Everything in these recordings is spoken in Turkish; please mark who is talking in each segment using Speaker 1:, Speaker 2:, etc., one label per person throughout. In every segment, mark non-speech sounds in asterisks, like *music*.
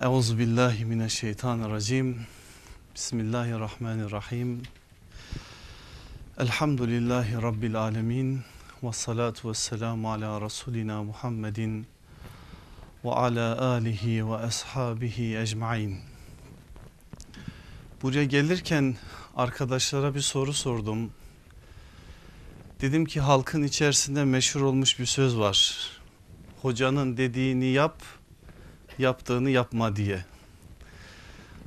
Speaker 1: Euzu billahi mineşşeytanirracim. Bismillahirrahmanirrahim. Elhamdülillahi rabbil alamin. Ve salatu vesselamu ala rasulina Muhammedin ve ala alihi ve ashabihi ecmaîn. Buraya gelirken arkadaşlara bir soru sordum. Dedim ki halkın içerisinde meşhur olmuş bir söz var. Hocanın dediğini yap, yaptığını yapma diye.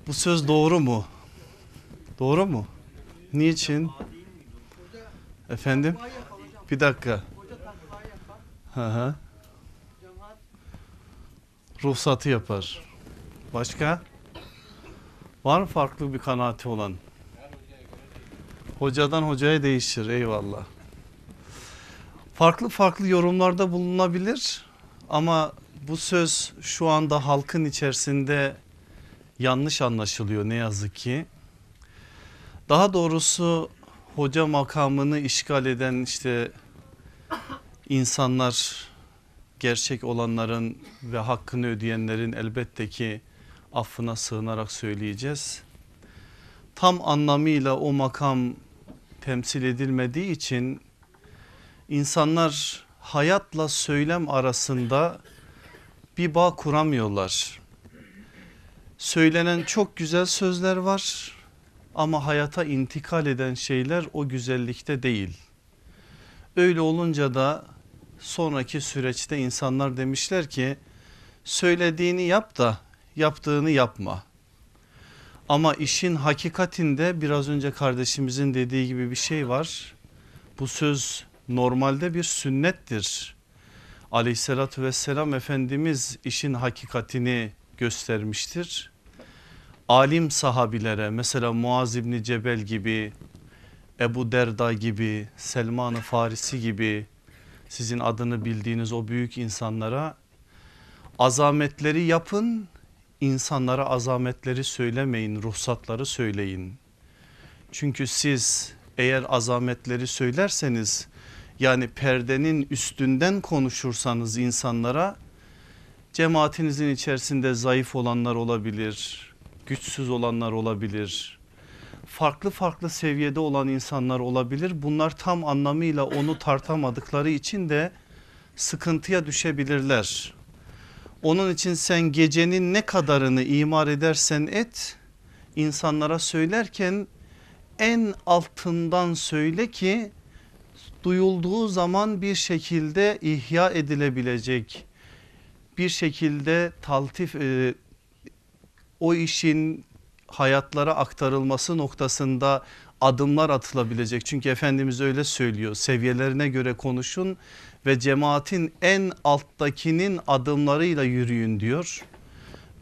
Speaker 1: Bu söz doğru mu? Doğru mu? Niçin? Efendim? Bir dakika. Hı hı. Ruhsatı yapar. Başka? Var mı farklı bir kanaati olan? Hocadan hocaya değişir eyvallah. Farklı farklı yorumlarda bulunabilir ama bu söz şu anda halkın içerisinde yanlış anlaşılıyor ne yazık ki. Daha doğrusu hoca makamını işgal eden işte insanlar gerçek olanların ve hakkını ödeyenlerin elbette ki affına sığınarak söyleyeceğiz. Tam anlamıyla o makam temsil edilmediği için insanlar hayatla söylem arasında bir bağ kuramıyorlar. Söylenen çok güzel sözler var ama hayata intikal eden şeyler o güzellikte değil. Öyle olunca da sonraki süreçte insanlar demişler ki söylediğini yap da yaptığını yapma. Ama işin hakikatinde biraz önce kardeşimizin dediği gibi bir şey var. Bu söz normalde bir sünnettir. Aleyhissalatü vesselam Efendimiz işin hakikatini göstermiştir. Alim sahabilere mesela Muaz İbni Cebel gibi, Ebu Derda gibi, Selman-ı Farisi gibi sizin adını bildiğiniz o büyük insanlara azametleri yapın, insanlara azametleri söylemeyin, ruhsatları söyleyin. Çünkü siz eğer azametleri söylerseniz yani perdenin üstünden konuşursanız insanlara cemaatinizin içerisinde zayıf olanlar olabilir, güçsüz olanlar olabilir, farklı farklı seviyede olan insanlar olabilir. Bunlar tam anlamıyla onu tartamadıkları için de sıkıntıya düşebilirler. Onun için sen gecenin ne kadarını imar edersen et insanlara söylerken en altından söyle ki duyulduğu zaman bir şekilde ihya edilebilecek bir şekilde taltif e, o işin hayatlara aktarılması noktasında adımlar atılabilecek. Çünkü Efendimiz öyle söylüyor seviyelerine göre konuşun ve cemaatin en alttakinin adımlarıyla yürüyün diyor.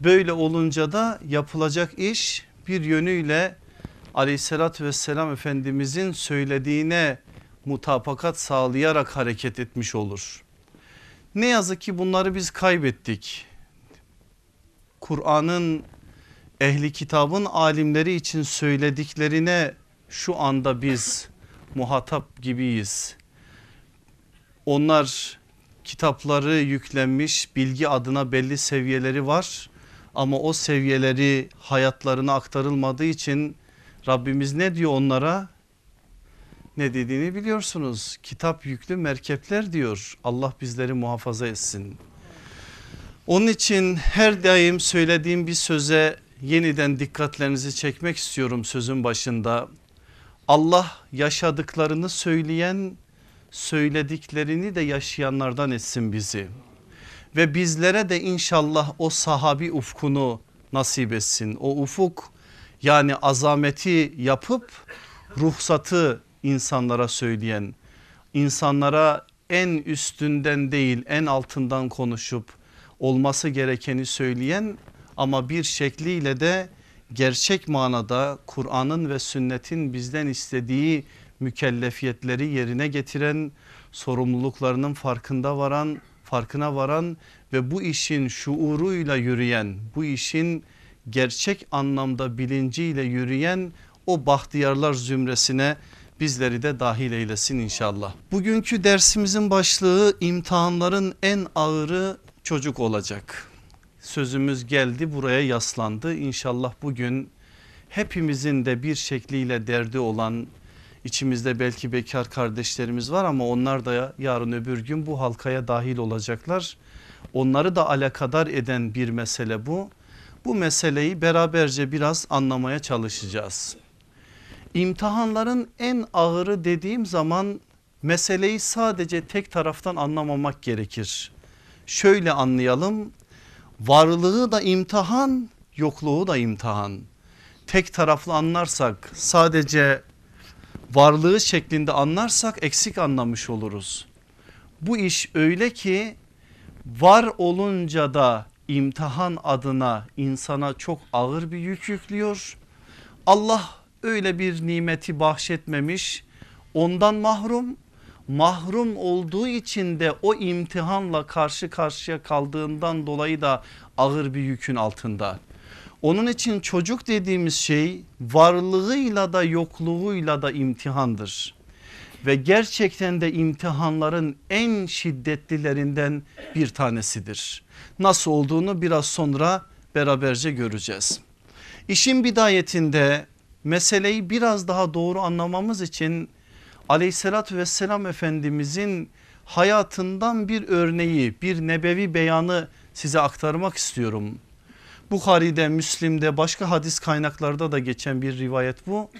Speaker 1: Böyle olunca da yapılacak iş bir yönüyle aleyhissalatü vesselam Efendimizin söylediğine mutabakat sağlayarak hareket etmiş olur. Ne yazık ki bunları biz kaybettik. Kur'an'ın ehli kitabın alimleri için söylediklerine şu anda biz *laughs* muhatap gibiyiz. Onlar kitapları yüklenmiş bilgi adına belli seviyeleri var ama o seviyeleri hayatlarına aktarılmadığı için Rabbimiz ne diyor onlara? Ne dediğini biliyorsunuz. Kitap yüklü merkepler diyor. Allah bizleri muhafaza etsin. Onun için her daim söylediğim bir söze yeniden dikkatlerinizi çekmek istiyorum sözün başında. Allah yaşadıklarını söyleyen söylediklerini de yaşayanlardan etsin bizi. Ve bizlere de inşallah o sahabi ufkunu nasip etsin. O ufuk yani azameti yapıp ruhsatı insanlara söyleyen, insanlara en üstünden değil en altından konuşup olması gerekeni söyleyen ama bir şekliyle de gerçek manada Kur'an'ın ve sünnetin bizden istediği mükellefiyetleri yerine getiren, sorumluluklarının farkında varan, farkına varan ve bu işin şuuruyla yürüyen, bu işin gerçek anlamda bilinciyle yürüyen o bahtiyarlar zümresine bizleri de dahil eylesin inşallah. Bugünkü dersimizin başlığı imtihanların en ağırı çocuk olacak. sözümüz geldi buraya yaslandı. İnşallah bugün hepimizin de bir şekliyle derdi olan içimizde belki bekar kardeşlerimiz var ama onlar da yarın öbür gün bu halkaya dahil olacaklar. Onları da alakadar eden bir mesele bu. Bu meseleyi beraberce biraz anlamaya çalışacağız. İmtihanların en ağırı dediğim zaman meseleyi sadece tek taraftan anlamamak gerekir. Şöyle anlayalım varlığı da imtihan yokluğu da imtihan. Tek taraflı anlarsak sadece varlığı şeklinde anlarsak eksik anlamış oluruz. Bu iş öyle ki var olunca da imtihan adına insana çok ağır bir yük yüklüyor. Allah öyle bir nimeti bahşetmemiş ondan mahrum mahrum olduğu için de o imtihanla karşı karşıya kaldığından dolayı da ağır bir yükün altında. Onun için çocuk dediğimiz şey varlığıyla da yokluğuyla da imtihandır. Ve gerçekten de imtihanların en şiddetlilerinden bir tanesidir. Nasıl olduğunu biraz sonra beraberce göreceğiz. İşin bidayetinde meseleyi biraz daha doğru anlamamız için aleyhissalatü vesselam efendimizin hayatından bir örneği bir nebevi beyanı size aktarmak istiyorum. Bukhari'de Müslim'de başka hadis kaynaklarda da geçen bir rivayet bu.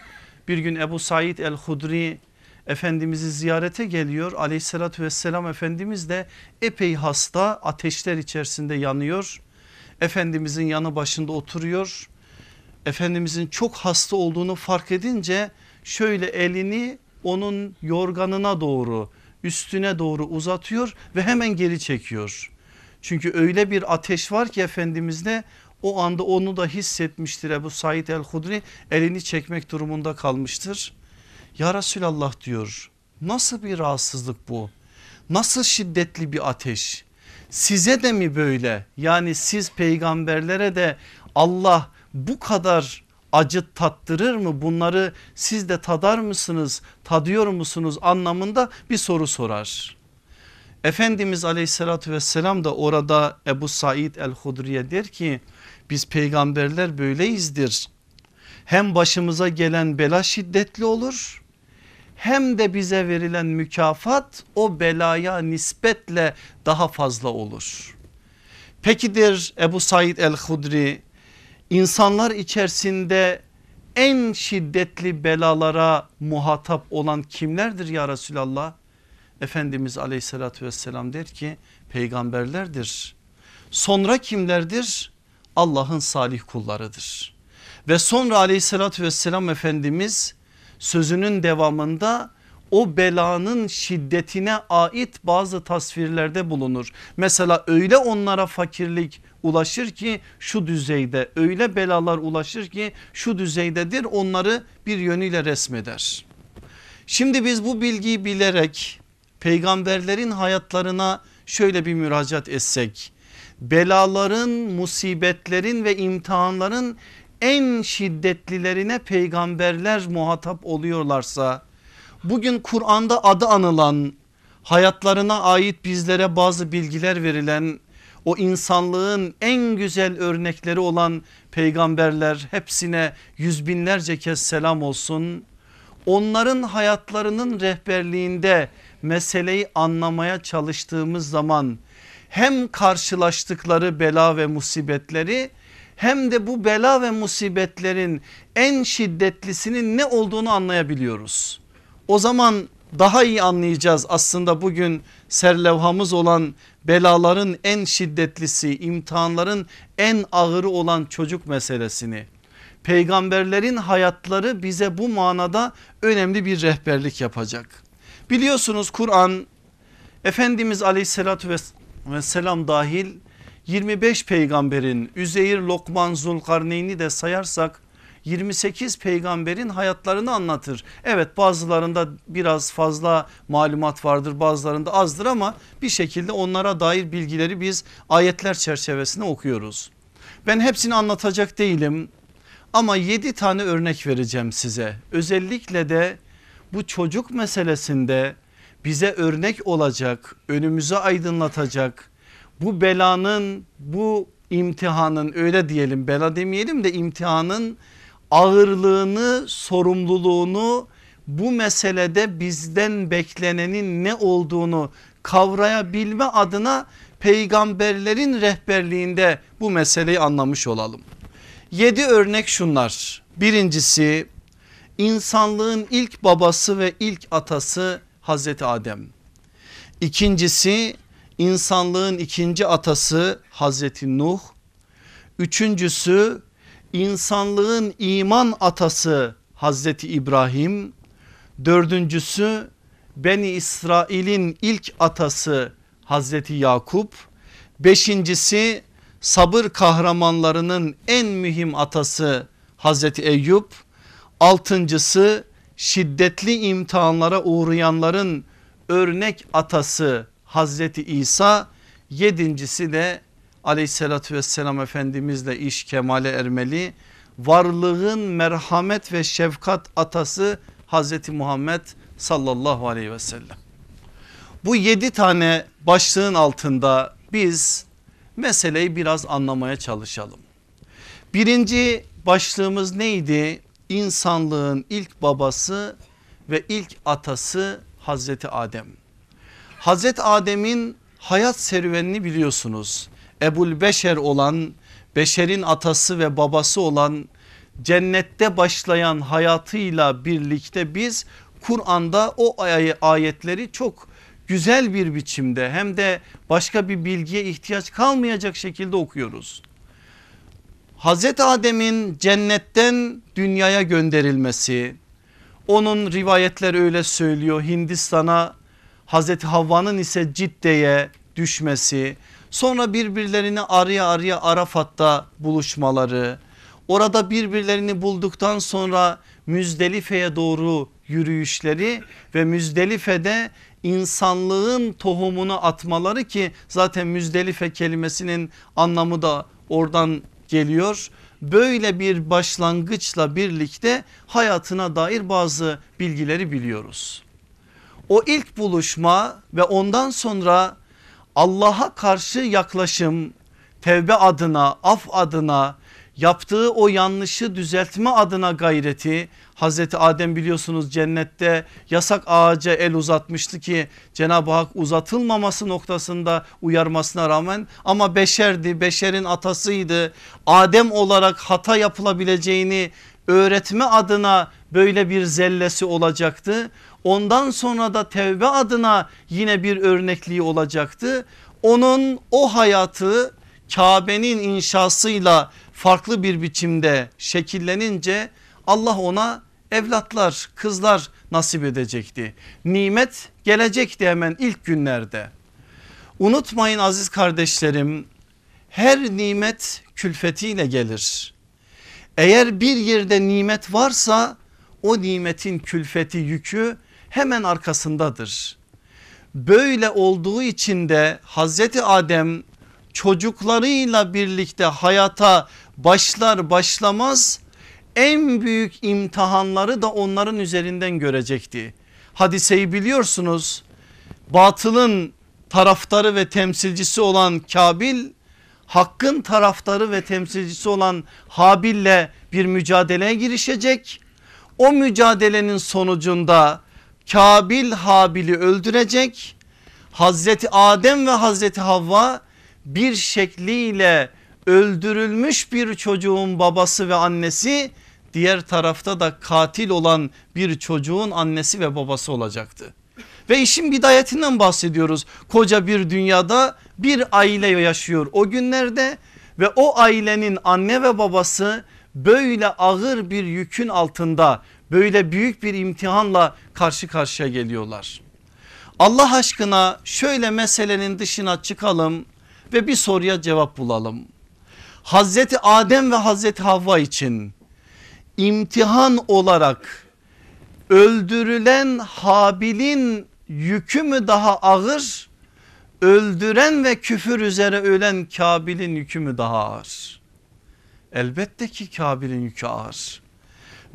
Speaker 1: Bir gün Ebu Said el-Hudri Efendimiz'i ziyarete geliyor aleyhissalatü vesselam Efendimiz de epey hasta ateşler içerisinde yanıyor. Efendimizin yanı başında oturuyor. Efendimizin çok hasta olduğunu fark edince şöyle elini onun yorganına doğru üstüne doğru uzatıyor ve hemen geri çekiyor. Çünkü öyle bir ateş var ki Efendimiz'de o anda onu da hissetmiştir Ebu Said el-Hudri elini çekmek durumunda kalmıştır. Ya Resulallah diyor nasıl bir rahatsızlık bu? Nasıl şiddetli bir ateş? Size de mi böyle? Yani siz peygamberlere de Allah bu kadar acı tattırır mı? Bunları siz de tadar mısınız? Tadıyor musunuz anlamında bir soru sorar. Efendimiz aleyhissalatü vesselam da orada Ebu Said el-Hudriye der ki biz peygamberler böyleyizdir. Hem başımıza gelen bela şiddetli olur hem de bize verilen mükafat o belaya nispetle daha fazla olur. Pekidir Ebu Said el-Hudri insanlar içerisinde en şiddetli belalara muhatap olan kimlerdir ya Resulallah? Efendimiz aleyhissalatü vesselam der ki peygamberlerdir. Sonra kimlerdir? Allah'ın salih kullarıdır. Ve sonra aleyhissalatü vesselam Efendimiz sözünün devamında o belanın şiddetine ait bazı tasvirlerde bulunur. Mesela öyle onlara fakirlik ulaşır ki şu düzeyde öyle belalar ulaşır ki şu düzeydedir onları bir yönüyle resmeder. Şimdi biz bu bilgiyi bilerek peygamberlerin hayatlarına şöyle bir müracaat etsek belaların musibetlerin ve imtihanların en şiddetlilerine peygamberler muhatap oluyorlarsa bugün Kur'an'da adı anılan hayatlarına ait bizlere bazı bilgiler verilen o insanlığın en güzel örnekleri olan peygamberler hepsine yüz binlerce kez selam olsun. Onların hayatlarının rehberliğinde meseleyi anlamaya çalıştığımız zaman hem karşılaştıkları bela ve musibetleri hem de bu bela ve musibetlerin en şiddetlisinin ne olduğunu anlayabiliyoruz. O zaman daha iyi anlayacağız aslında bugün serlevhamız olan belaların en şiddetlisi imtihanların en ağırı olan çocuk meselesini. Peygamberlerin hayatları bize bu manada önemli bir rehberlik yapacak. Biliyorsunuz Kur'an Efendimiz aleyhissalatü vesselam dahil 25 peygamberin Üzeyir, Lokman, Zulkarneyn'i de sayarsak 28 peygamberin hayatlarını anlatır. Evet bazılarında biraz fazla malumat vardır bazılarında azdır ama bir şekilde onlara dair bilgileri biz ayetler çerçevesinde okuyoruz. Ben hepsini anlatacak değilim ama 7 tane örnek vereceğim size. Özellikle de bu çocuk meselesinde bize örnek olacak, önümüzü aydınlatacak, bu belanın bu imtihanın öyle diyelim bela demeyelim de imtihanın ağırlığını sorumluluğunu bu meselede bizden beklenenin ne olduğunu kavrayabilme adına peygamberlerin rehberliğinde bu meseleyi anlamış olalım. Yedi örnek şunlar. Birincisi insanlığın ilk babası ve ilk atası Hazreti Adem. İkincisi insanlığın ikinci atası Hazreti Nuh. Üçüncüsü insanlığın iman atası Hazreti İbrahim. Dördüncüsü Beni İsrail'in ilk atası Hazreti Yakup. Beşincisi sabır kahramanlarının en mühim atası Hazreti Eyüp. Altıncısı şiddetli imtihanlara uğrayanların örnek atası Hazreti İsa. Yedincisi de aleyhissalatü vesselam efendimizle iş kemale ermeli. Varlığın merhamet ve şefkat atası Hazreti Muhammed sallallahu aleyhi ve sellem. Bu yedi tane başlığın altında biz meseleyi biraz anlamaya çalışalım. Birinci başlığımız neydi? İnsanlığın ilk babası ve ilk atası Hazreti Adem. Hazreti Adem'in hayat serüvenini biliyorsunuz. Ebul Beşer olan beşerin atası ve babası olan cennette başlayan hayatıyla birlikte biz Kur'an'da o ayetleri çok güzel bir biçimde hem de başka bir bilgiye ihtiyaç kalmayacak şekilde okuyoruz. Hazreti Adem'in cennetten dünyaya gönderilmesi onun rivayetler öyle söylüyor Hindistan'a Hazreti Havva'nın ise Cidde'ye düşmesi sonra birbirlerini araya araya Arafat'ta buluşmaları orada birbirlerini bulduktan sonra Müzdelife'ye doğru yürüyüşleri ve Müzdelife'de insanlığın tohumunu atmaları ki zaten Müzdelife kelimesinin anlamı da oradan geliyor. Böyle bir başlangıçla birlikte hayatına dair bazı bilgileri biliyoruz. O ilk buluşma ve ondan sonra Allah'a karşı yaklaşım tevbe adına af adına yaptığı o yanlışı düzeltme adına gayreti Hazreti Adem biliyorsunuz cennette yasak ağaca el uzatmıştı ki Cenab-ı Hak uzatılmaması noktasında uyarmasına rağmen ama beşerdi beşerin atasıydı Adem olarak hata yapılabileceğini öğretme adına böyle bir zellesi olacaktı. Ondan sonra da tevbe adına yine bir örnekliği olacaktı. Onun o hayatı Kabe'nin inşasıyla farklı bir biçimde şekillenince Allah ona evlatlar kızlar nasip edecekti. Nimet gelecekti hemen ilk günlerde. Unutmayın aziz kardeşlerim her nimet külfetiyle gelir. Eğer bir yerde nimet varsa o nimetin külfeti yükü hemen arkasındadır. Böyle olduğu için de Hazreti Adem çocuklarıyla birlikte hayata başlar başlamaz en büyük imtihanları da onların üzerinden görecekti. Hadiseyi biliyorsunuz batılın taraftarı ve temsilcisi olan Kabil hakkın taraftarı ve temsilcisi olan Habil'le bir mücadeleye girişecek. O mücadelenin sonucunda Kabil Habil'i öldürecek. Hazreti Adem ve Hazreti Havva bir şekliyle öldürülmüş bir çocuğun babası ve annesi diğer tarafta da katil olan bir çocuğun annesi ve babası olacaktı. Ve işin bidayetinden bahsediyoruz. Koca bir dünyada bir aile yaşıyor o günlerde ve o ailenin anne ve babası böyle ağır bir yükün altında böyle büyük bir imtihanla karşı karşıya geliyorlar. Allah aşkına şöyle meselenin dışına çıkalım ve bir soruya cevap bulalım. Hazreti Adem ve Hazreti Havva için imtihan olarak öldürülen Habil'in yükü mü daha ağır öldüren ve küfür üzere ölen Kabil'in yükü mü daha ağır? Elbette ki Kabil'in yükü ağır.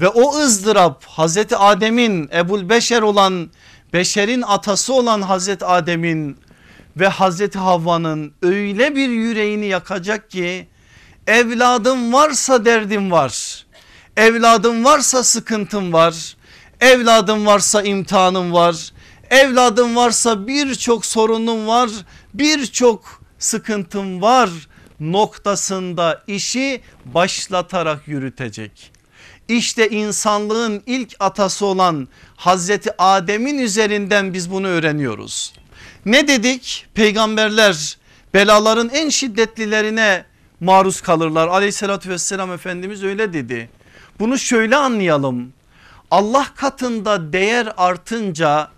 Speaker 1: Ve o ızdırap Hazreti Adem'in Ebul Beşer olan beşerin atası olan Hazreti Adem'in ve Hazreti Havva'nın öyle bir yüreğini yakacak ki evladım varsa derdim var. Evladım varsa sıkıntım var. Evladım varsa imtihanım var. Evladım varsa birçok sorunum var. Birçok sıkıntım var noktasında işi başlatarak yürütecek. İşte insanlığın ilk atası olan Hazreti Adem'in üzerinden biz bunu öğreniyoruz. Ne dedik? Peygamberler belaların en şiddetlilerine maruz kalırlar. Aleyhissalatü vesselam Efendimiz öyle dedi. Bunu şöyle anlayalım. Allah katında değer artınca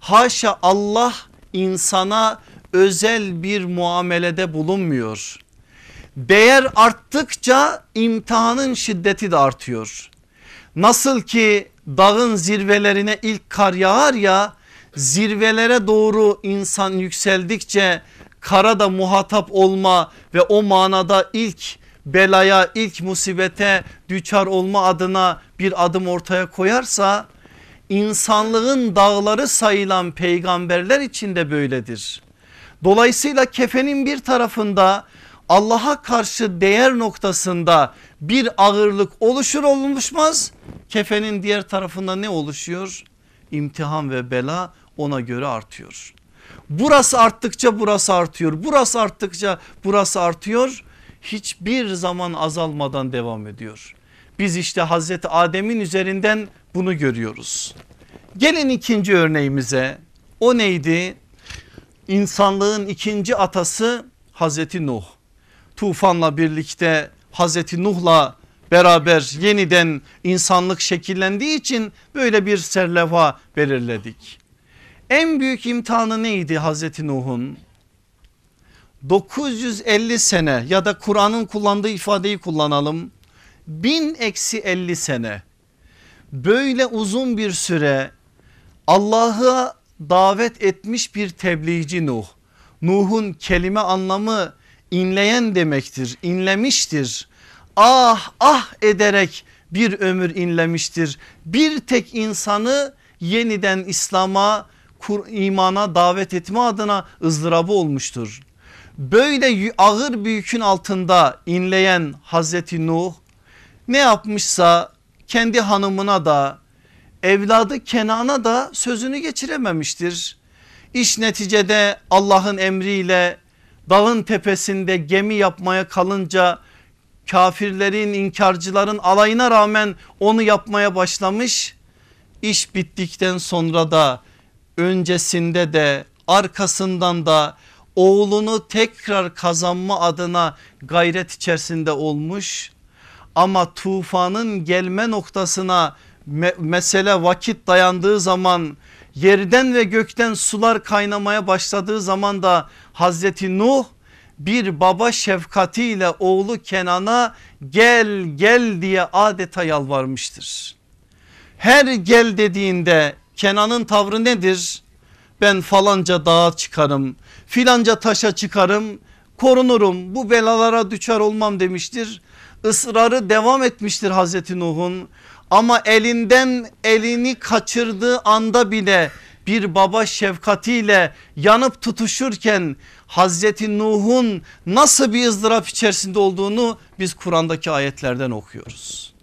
Speaker 1: haşa Allah insana özel bir muamelede bulunmuyor. Değer arttıkça imtihanın şiddeti de artıyor. Nasıl ki dağın zirvelerine ilk kar yağar ya zirvelere doğru insan yükseldikçe kara da muhatap olma ve o manada ilk belaya ilk musibete düçar olma adına bir adım ortaya koyarsa insanlığın dağları sayılan peygamberler için de böyledir. Dolayısıyla kefenin bir tarafında Allah'a karşı değer noktasında bir ağırlık oluşur oluşmaz. Kefenin diğer tarafında ne oluşuyor? İmtihan ve bela ona göre artıyor. Burası arttıkça burası artıyor. Burası arttıkça burası artıyor. Hiçbir zaman azalmadan devam ediyor. Biz işte Hazreti Adem'in üzerinden bunu görüyoruz. Gelin ikinci örneğimize. O neydi? İnsanlığın ikinci atası Hazreti Nuh. Tufanla birlikte Hazreti Nuh'la beraber yeniden insanlık şekillendiği için böyle bir serlevha belirledik. En büyük imtihanı neydi Hazreti Nuh'un? 950 sene ya da Kur'an'ın kullandığı ifadeyi kullanalım. 1000 eksi 50 sene böyle uzun bir süre Allah'a davet etmiş bir tebliğci Nuh. Nuh'un kelime anlamı inleyen demektir inlemiştir. Ah ah ederek bir ömür inlemiştir. Bir tek insanı yeniden İslam'a imana davet etme adına ızdırabı olmuştur. Böyle ağır bir yükün altında inleyen Hazreti Nuh ne yapmışsa kendi hanımına da evladı Kenan'a da sözünü geçirememiştir. İş neticede Allah'ın emriyle dağın tepesinde gemi yapmaya kalınca kafirlerin inkarcıların alayına rağmen onu yapmaya başlamış. İş bittikten sonra da öncesinde de arkasından da oğlunu tekrar kazanma adına gayret içerisinde olmuş. Ama tufanın gelme noktasına me mesele vakit dayandığı zaman yerden ve gökten sular kaynamaya başladığı zaman da Hazreti Nuh bir baba şefkatiyle oğlu Kenan'a gel gel diye adeta yalvarmıştır. Her gel dediğinde Kenan'ın tavrı nedir? Ben falanca dağa çıkarım filanca taşa çıkarım korunurum bu belalara düşer olmam demiştir. Israrı devam etmiştir Hazreti Nuh'un ama elinden elini kaçırdığı anda bile bir baba şefkatiyle yanıp tutuşurken Hazreti Nuh'un nasıl bir ızdırap içerisinde olduğunu biz Kur'an'daki ayetlerden okuyoruz.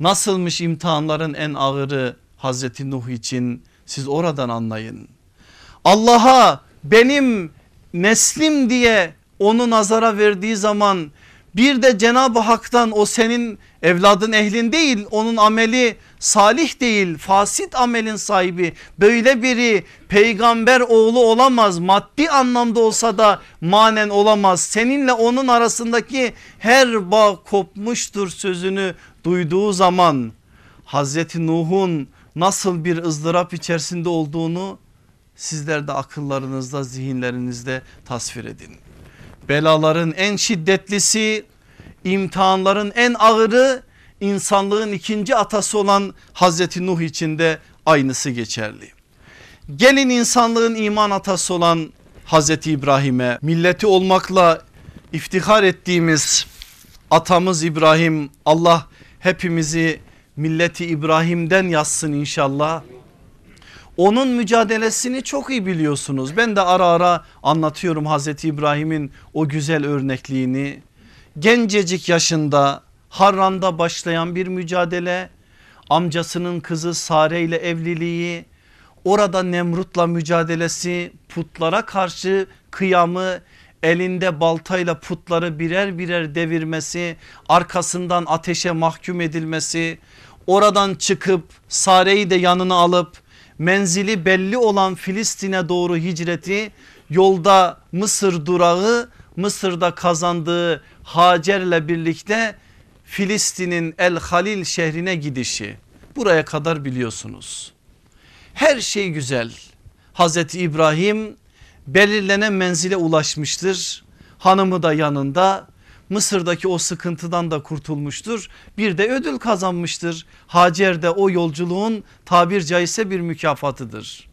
Speaker 1: Nasılmış imtihanların en ağırı Hazreti Nuh için siz oradan anlayın. Allah'a benim neslim diye onu nazara verdiği zaman bir de Cenab-ı Hak'tan o senin evladın ehlin değil onun ameli salih değil fasit amelin sahibi böyle biri peygamber oğlu olamaz maddi anlamda olsa da manen olamaz seninle onun arasındaki her bağ kopmuştur sözünü duyduğu zaman Hazreti Nuh'un nasıl bir ızdırap içerisinde olduğunu sizler de akıllarınızda zihinlerinizde tasvir edin. Belaların en şiddetlisi imtihanların en ağırı insanlığın ikinci atası olan Hazreti Nuh için de aynısı geçerli. Gelin insanlığın iman atası olan Hazreti İbrahim'e milleti olmakla iftihar ettiğimiz atamız İbrahim Allah hepimizi milleti İbrahim'den yazsın inşallah. Onun mücadelesini çok iyi biliyorsunuz. Ben de ara ara anlatıyorum Hazreti İbrahim'in o güzel örnekliğini. Gencecik yaşında Harran'da başlayan bir mücadele, amcasının kızı Sare ile evliliği, orada Nemrut'la mücadelesi, putlara karşı kıyamı, elinde baltayla putları birer birer devirmesi, arkasından ateşe mahkum edilmesi, oradan çıkıp Sare'yi de yanına alıp menzili belli olan Filistin'e doğru hicreti, yolda Mısır durağı, Mısır'da kazandığı Hacer'le birlikte Filistin'in El Halil şehrine gidişi. Buraya kadar biliyorsunuz. Her şey güzel. Hazreti İbrahim belirlenen menzile ulaşmıştır. Hanımı da yanında Mısır'daki o sıkıntıdan da kurtulmuştur. Bir de ödül kazanmıştır. Hacer de o yolculuğun tabir caizse bir mükafatıdır.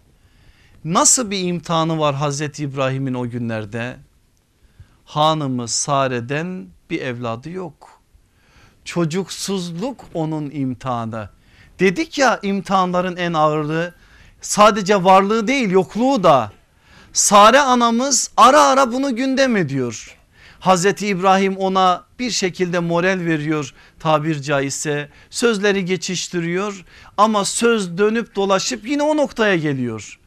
Speaker 1: Nasıl bir imtihanı var Hazreti İbrahim'in o günlerde? Hanımı Sare'den bir evladı yok. Çocuksuzluk onun imtihanı. Dedik ya imtihanların en ağırlığı sadece varlığı değil yokluğu da. Sare anamız ara ara bunu gündem ediyor. Hazreti İbrahim ona bir şekilde moral veriyor tabir caizse sözleri geçiştiriyor ama söz dönüp dolaşıp yine o noktaya geliyor.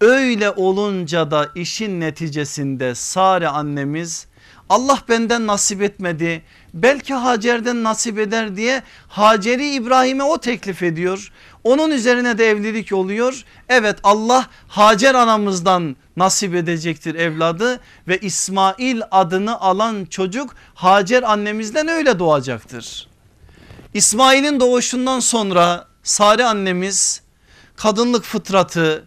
Speaker 1: Öyle olunca da işin neticesinde Sare annemiz Allah benden nasip etmedi belki Hacer'den nasip eder diye Hacer'i İbrahim'e o teklif ediyor. Onun üzerine de evlilik oluyor. Evet Allah Hacer anamızdan nasip edecektir evladı ve İsmail adını alan çocuk Hacer annemizden öyle doğacaktır. İsmail'in doğuşundan sonra Sare annemiz kadınlık fıtratı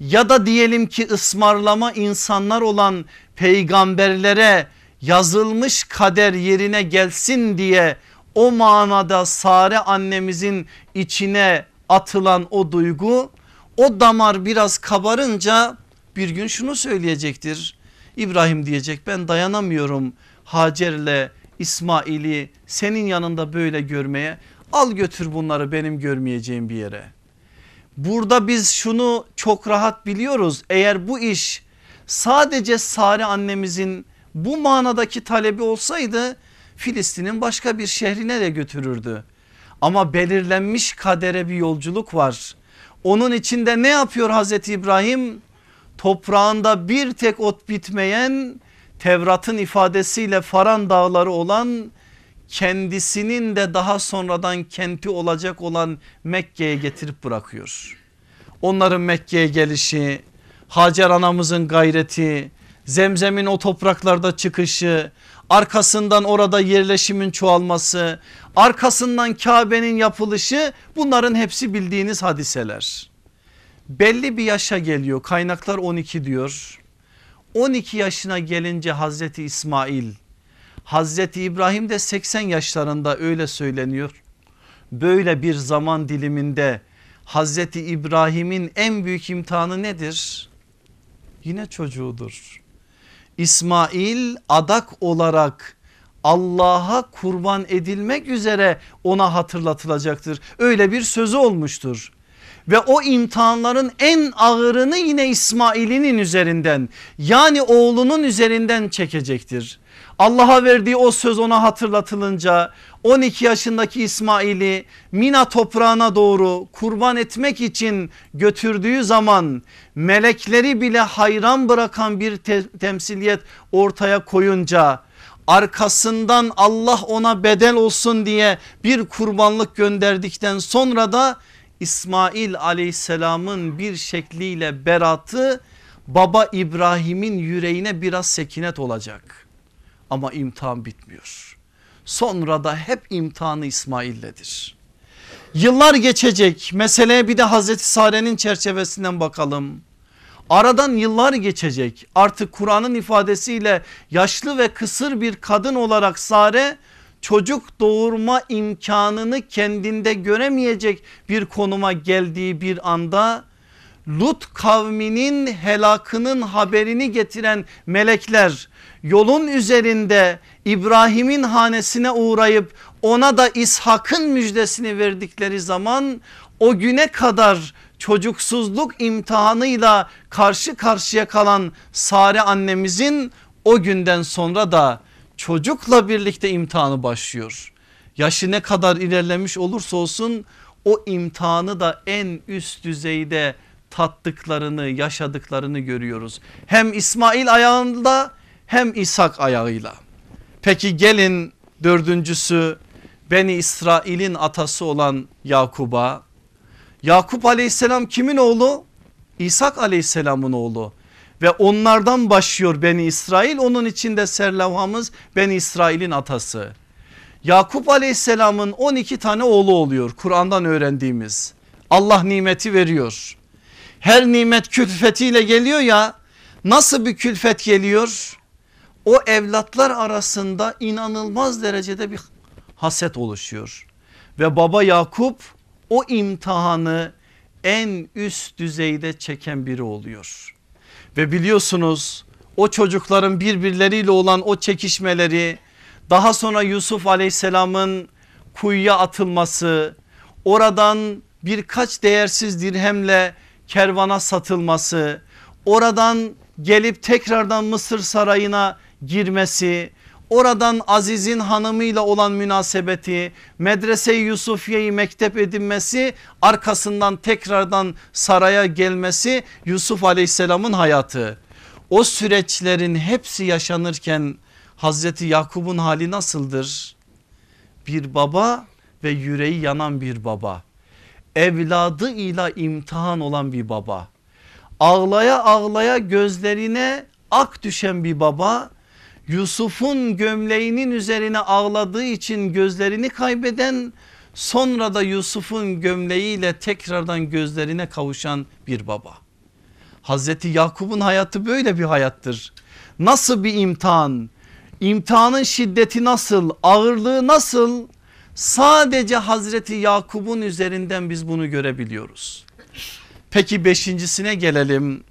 Speaker 1: ya da diyelim ki ısmarlama insanlar olan peygamberlere yazılmış kader yerine gelsin diye o manada Sare annemizin içine atılan o duygu o damar biraz kabarınca bir gün şunu söyleyecektir. İbrahim diyecek ben dayanamıyorum Hacer'le İsmail'i senin yanında böyle görmeye al götür bunları benim görmeyeceğim bir yere. Burada biz şunu çok rahat biliyoruz eğer bu iş sadece Sare annemizin bu manadaki talebi olsaydı Filistin'in başka bir şehrine de götürürdü. Ama belirlenmiş kadere bir yolculuk var. Onun içinde ne yapıyor Hazreti İbrahim? Toprağında bir tek ot bitmeyen Tevrat'ın ifadesiyle Faran dağları olan kendisinin de daha sonradan kenti olacak olan Mekke'ye getirip bırakıyor. Onların Mekke'ye gelişi, Hacer anamızın gayreti, Zemzem'in o topraklarda çıkışı, arkasından orada yerleşimin çoğalması, arkasından Kabe'nin yapılışı bunların hepsi bildiğiniz hadiseler. Belli bir yaşa geliyor kaynaklar 12 diyor. 12 yaşına gelince Hazreti İsmail, Hazreti İbrahim de 80 yaşlarında öyle söyleniyor. Böyle bir zaman diliminde Hazreti İbrahim'in en büyük imtihanı nedir? Yine çocuğudur. İsmail adak olarak Allah'a kurban edilmek üzere ona hatırlatılacaktır. Öyle bir sözü olmuştur. Ve o imtihanların en ağırını yine İsmail'inin üzerinden yani oğlunun üzerinden çekecektir. Allah'a verdiği o söz ona hatırlatılınca 12 yaşındaki İsmail'i Mina toprağına doğru kurban etmek için götürdüğü zaman melekleri bile hayran bırakan bir te temsiliyet ortaya koyunca arkasından Allah ona bedel olsun diye bir kurbanlık gönderdikten sonra da İsmail aleyhisselamın bir şekliyle beratı baba İbrahim'in yüreğine biraz sekinet olacak. Ama imtihan bitmiyor. Sonra da hep imtihanı İsmail'ledir. Yıllar geçecek meseleye bir de Hazreti Sare'nin çerçevesinden bakalım. Aradan yıllar geçecek artık Kur'an'ın ifadesiyle yaşlı ve kısır bir kadın olarak Sare çocuk doğurma imkanını kendinde göremeyecek bir konuma geldiği bir anda Lut kavminin helakının haberini getiren melekler yolun üzerinde İbrahim'in hanesine uğrayıp ona da İshak'ın müjdesini verdikleri zaman o güne kadar çocuksuzluk imtihanıyla karşı karşıya kalan Sare annemizin o günden sonra da çocukla birlikte imtihanı başlıyor. Yaşı ne kadar ilerlemiş olursa olsun o imtihanı da en üst düzeyde tattıklarını yaşadıklarını görüyoruz. Hem İsmail ayağında hem İshak ayağıyla. Peki gelin dördüncüsü Beni İsrail'in atası olan Yakub'a. Yakup aleyhisselam kimin oğlu? İshak aleyhisselamın oğlu ve onlardan başlıyor Beni İsrail onun içinde serlavhamız Beni İsrail'in atası. Yakup aleyhisselamın 12 tane oğlu oluyor Kur'an'dan öğrendiğimiz. Allah nimeti veriyor. Her nimet külfetiyle geliyor ya nasıl bir külfet geliyor? O evlatlar arasında inanılmaz derecede bir haset oluşuyor. Ve baba Yakup o imtihanı en üst düzeyde çeken biri oluyor. Ve biliyorsunuz o çocukların birbirleriyle olan o çekişmeleri daha sonra Yusuf aleyhisselamın kuyuya atılması oradan birkaç değersiz dirhemle kervana satılması oradan gelip tekrardan Mısır sarayına girmesi oradan Aziz'in hanımıyla olan münasebeti medrese-i Yusufiye'yi mektep edinmesi arkasından tekrardan saraya gelmesi Yusuf aleyhisselamın hayatı. O süreçlerin hepsi yaşanırken Hazreti Yakup'un hali nasıldır? Bir baba ve yüreği yanan bir baba. Evladı ile imtihan olan bir baba. Ağlaya ağlaya gözlerine ak düşen bir baba Yusuf'un gömleğinin üzerine ağladığı için gözlerini kaybeden sonra da Yusuf'un gömleğiyle tekrardan gözlerine kavuşan bir baba. Hazreti Yakup'un hayatı böyle bir hayattır. Nasıl bir imtihan? İmtihanın şiddeti nasıl? Ağırlığı nasıl? Sadece Hazreti Yakup'un üzerinden biz bunu görebiliyoruz. Peki beşincisine gelelim.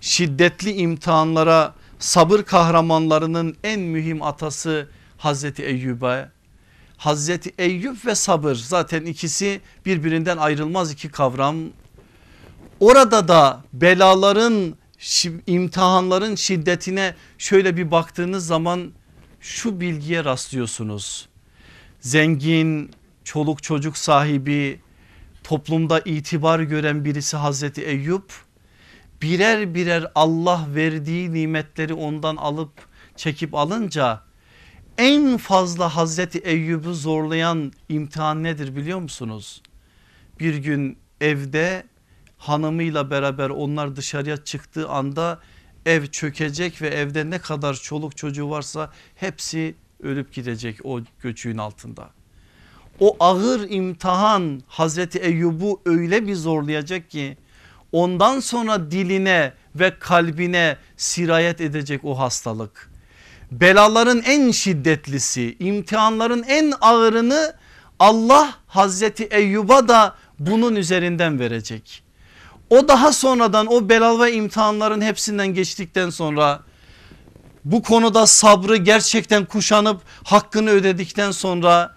Speaker 1: Şiddetli imtihanlara sabır kahramanlarının en mühim atası Hazreti Eyyub'a. Hazreti Eyüp ve sabır zaten ikisi birbirinden ayrılmaz iki kavram. Orada da belaların imtihanların şiddetine şöyle bir baktığınız zaman şu bilgiye rastlıyorsunuz. Zengin, çoluk çocuk sahibi, toplumda itibar gören birisi Hazreti Eyüp birer birer Allah verdiği nimetleri ondan alıp çekip alınca en fazla Hazreti Eyyub'u zorlayan imtihan nedir biliyor musunuz? Bir gün evde hanımıyla beraber onlar dışarıya çıktığı anda ev çökecek ve evde ne kadar çoluk çocuğu varsa hepsi ölüp gidecek o göçüğün altında. O ağır imtihan Hazreti Eyyub'u öyle bir zorlayacak ki ondan sonra diline ve kalbine sirayet edecek o hastalık. Belaların en şiddetlisi imtihanların en ağırını Allah Hazreti Eyyub'a da bunun üzerinden verecek. O daha sonradan o belal ve imtihanların hepsinden geçtikten sonra bu konuda sabrı gerçekten kuşanıp hakkını ödedikten sonra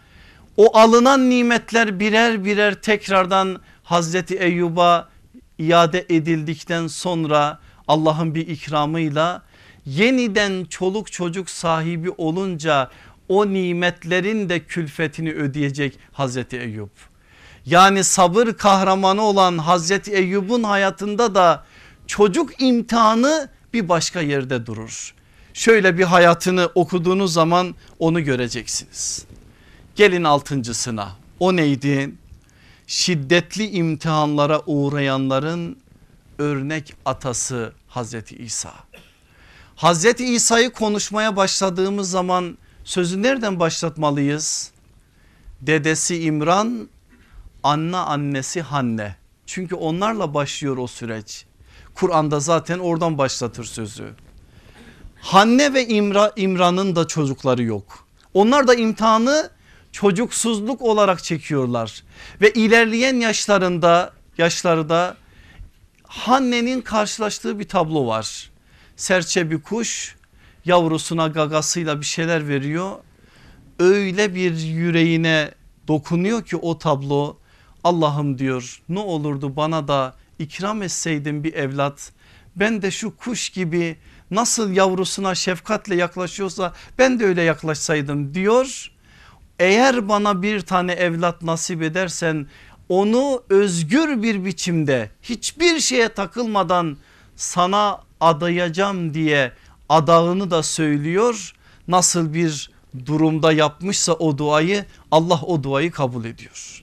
Speaker 1: o alınan nimetler birer birer tekrardan Hazreti Eyyub'a iade edildikten sonra Allah'ın bir ikramıyla yeniden çoluk çocuk sahibi olunca o nimetlerin de külfetini ödeyecek Hazreti Eyüp. Yani sabır kahramanı olan Hazreti Eyyub'un hayatında da çocuk imtihanı bir başka yerde durur. Şöyle bir hayatını okuduğunuz zaman onu göreceksiniz. Gelin altıncısına o neydi? şiddetli imtihanlara uğrayanların örnek atası Hazreti İsa. Hazreti İsa'yı konuşmaya başladığımız zaman sözü nereden başlatmalıyız? Dedesi İmran, anne annesi Hanne. Çünkü onlarla başlıyor o süreç. Kur'an'da zaten oradan başlatır sözü. Hanne ve İmra, İmran'ın da çocukları yok. Onlar da imtihanı çocuksuzluk olarak çekiyorlar ve ilerleyen yaşlarında yaşlarda Hanne'nin karşılaştığı bir tablo var. Serçe bir kuş yavrusuna gagasıyla bir şeyler veriyor. öyle bir yüreğine dokunuyor ki o tablo Allah'ım diyor ne olurdu bana da ikram etseydin bir evlat ben de şu kuş gibi nasıl yavrusuna şefkatle yaklaşıyorsa ben de öyle yaklaşsaydım diyor. Eğer bana bir tane evlat nasip edersen onu özgür bir biçimde hiçbir şeye takılmadan sana adayacağım diye adağını da söylüyor. Nasıl bir durumda yapmışsa o duayı Allah o duayı kabul ediyor.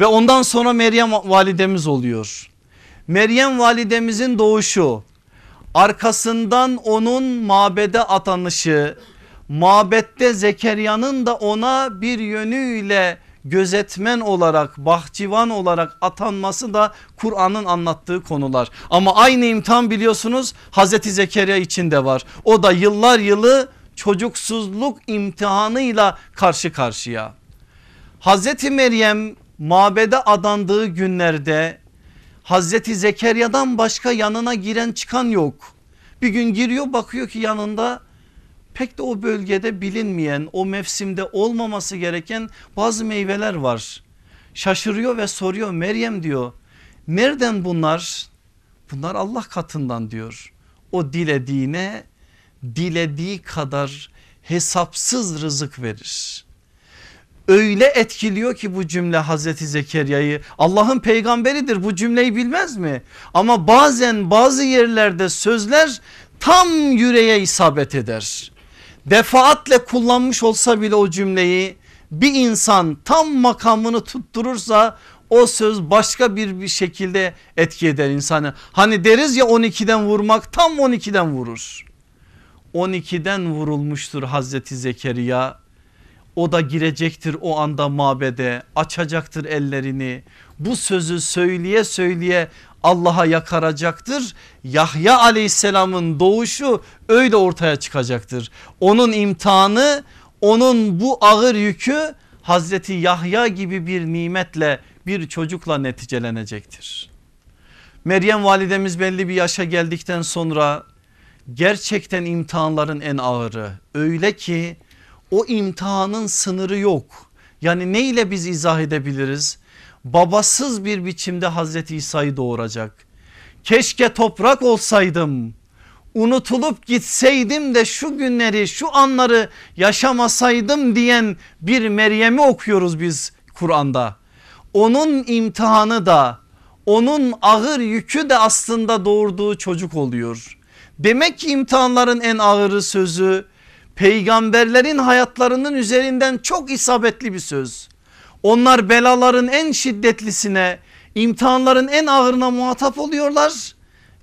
Speaker 1: Ve ondan sonra Meryem validemiz oluyor. Meryem validemizin doğuşu arkasından onun mabede atanışı mabette Zekeriya'nın da ona bir yönüyle gözetmen olarak bahçıvan olarak atanması da Kur'an'ın anlattığı konular. Ama aynı imtihan biliyorsunuz Hazreti Zekeriya için de var. O da yıllar yılı çocuksuzluk imtihanıyla karşı karşıya. Hazreti Meryem mabede adandığı günlerde Hazreti Zekeriya'dan başka yanına giren çıkan yok. Bir gün giriyor bakıyor ki yanında pek de o bölgede bilinmeyen o mevsimde olmaması gereken bazı meyveler var. Şaşırıyor ve soruyor Meryem diyor nereden bunlar? Bunlar Allah katından diyor. O dilediğine dilediği kadar hesapsız rızık verir. Öyle etkiliyor ki bu cümle Hazreti Zekeriya'yı Allah'ın peygamberidir bu cümleyi bilmez mi? Ama bazen bazı yerlerde sözler tam yüreğe isabet eder. Defaatle kullanmış olsa bile o cümleyi bir insan tam makamını tutturursa o söz başka bir, bir şekilde etki eder insanı. Hani deriz ya 12'den vurmak tam 12'den vurur. 12'den vurulmuştur Hazreti Zekeriya. O da girecektir o anda mabede açacaktır ellerini bu sözü söyleye söyleye Allah'a yakaracaktır. Yahya aleyhisselamın doğuşu öyle ortaya çıkacaktır. Onun imtihanı onun bu ağır yükü Hazreti Yahya gibi bir nimetle bir çocukla neticelenecektir. Meryem validemiz belli bir yaşa geldikten sonra gerçekten imtihanların en ağırı öyle ki o imtihanın sınırı yok. Yani ne ile biz izah edebiliriz? Babasız bir biçimde Hazreti İsa'yı doğuracak. Keşke toprak olsaydım unutulup gitseydim de şu günleri şu anları yaşamasaydım diyen bir Meryem'i okuyoruz biz Kur'an'da. Onun imtihanı da onun ağır yükü de aslında doğurduğu çocuk oluyor. Demek ki imtihanların en ağırı sözü peygamberlerin hayatlarının üzerinden çok isabetli bir söz. Onlar belaların en şiddetlisine imtihanların en ağırına muhatap oluyorlar.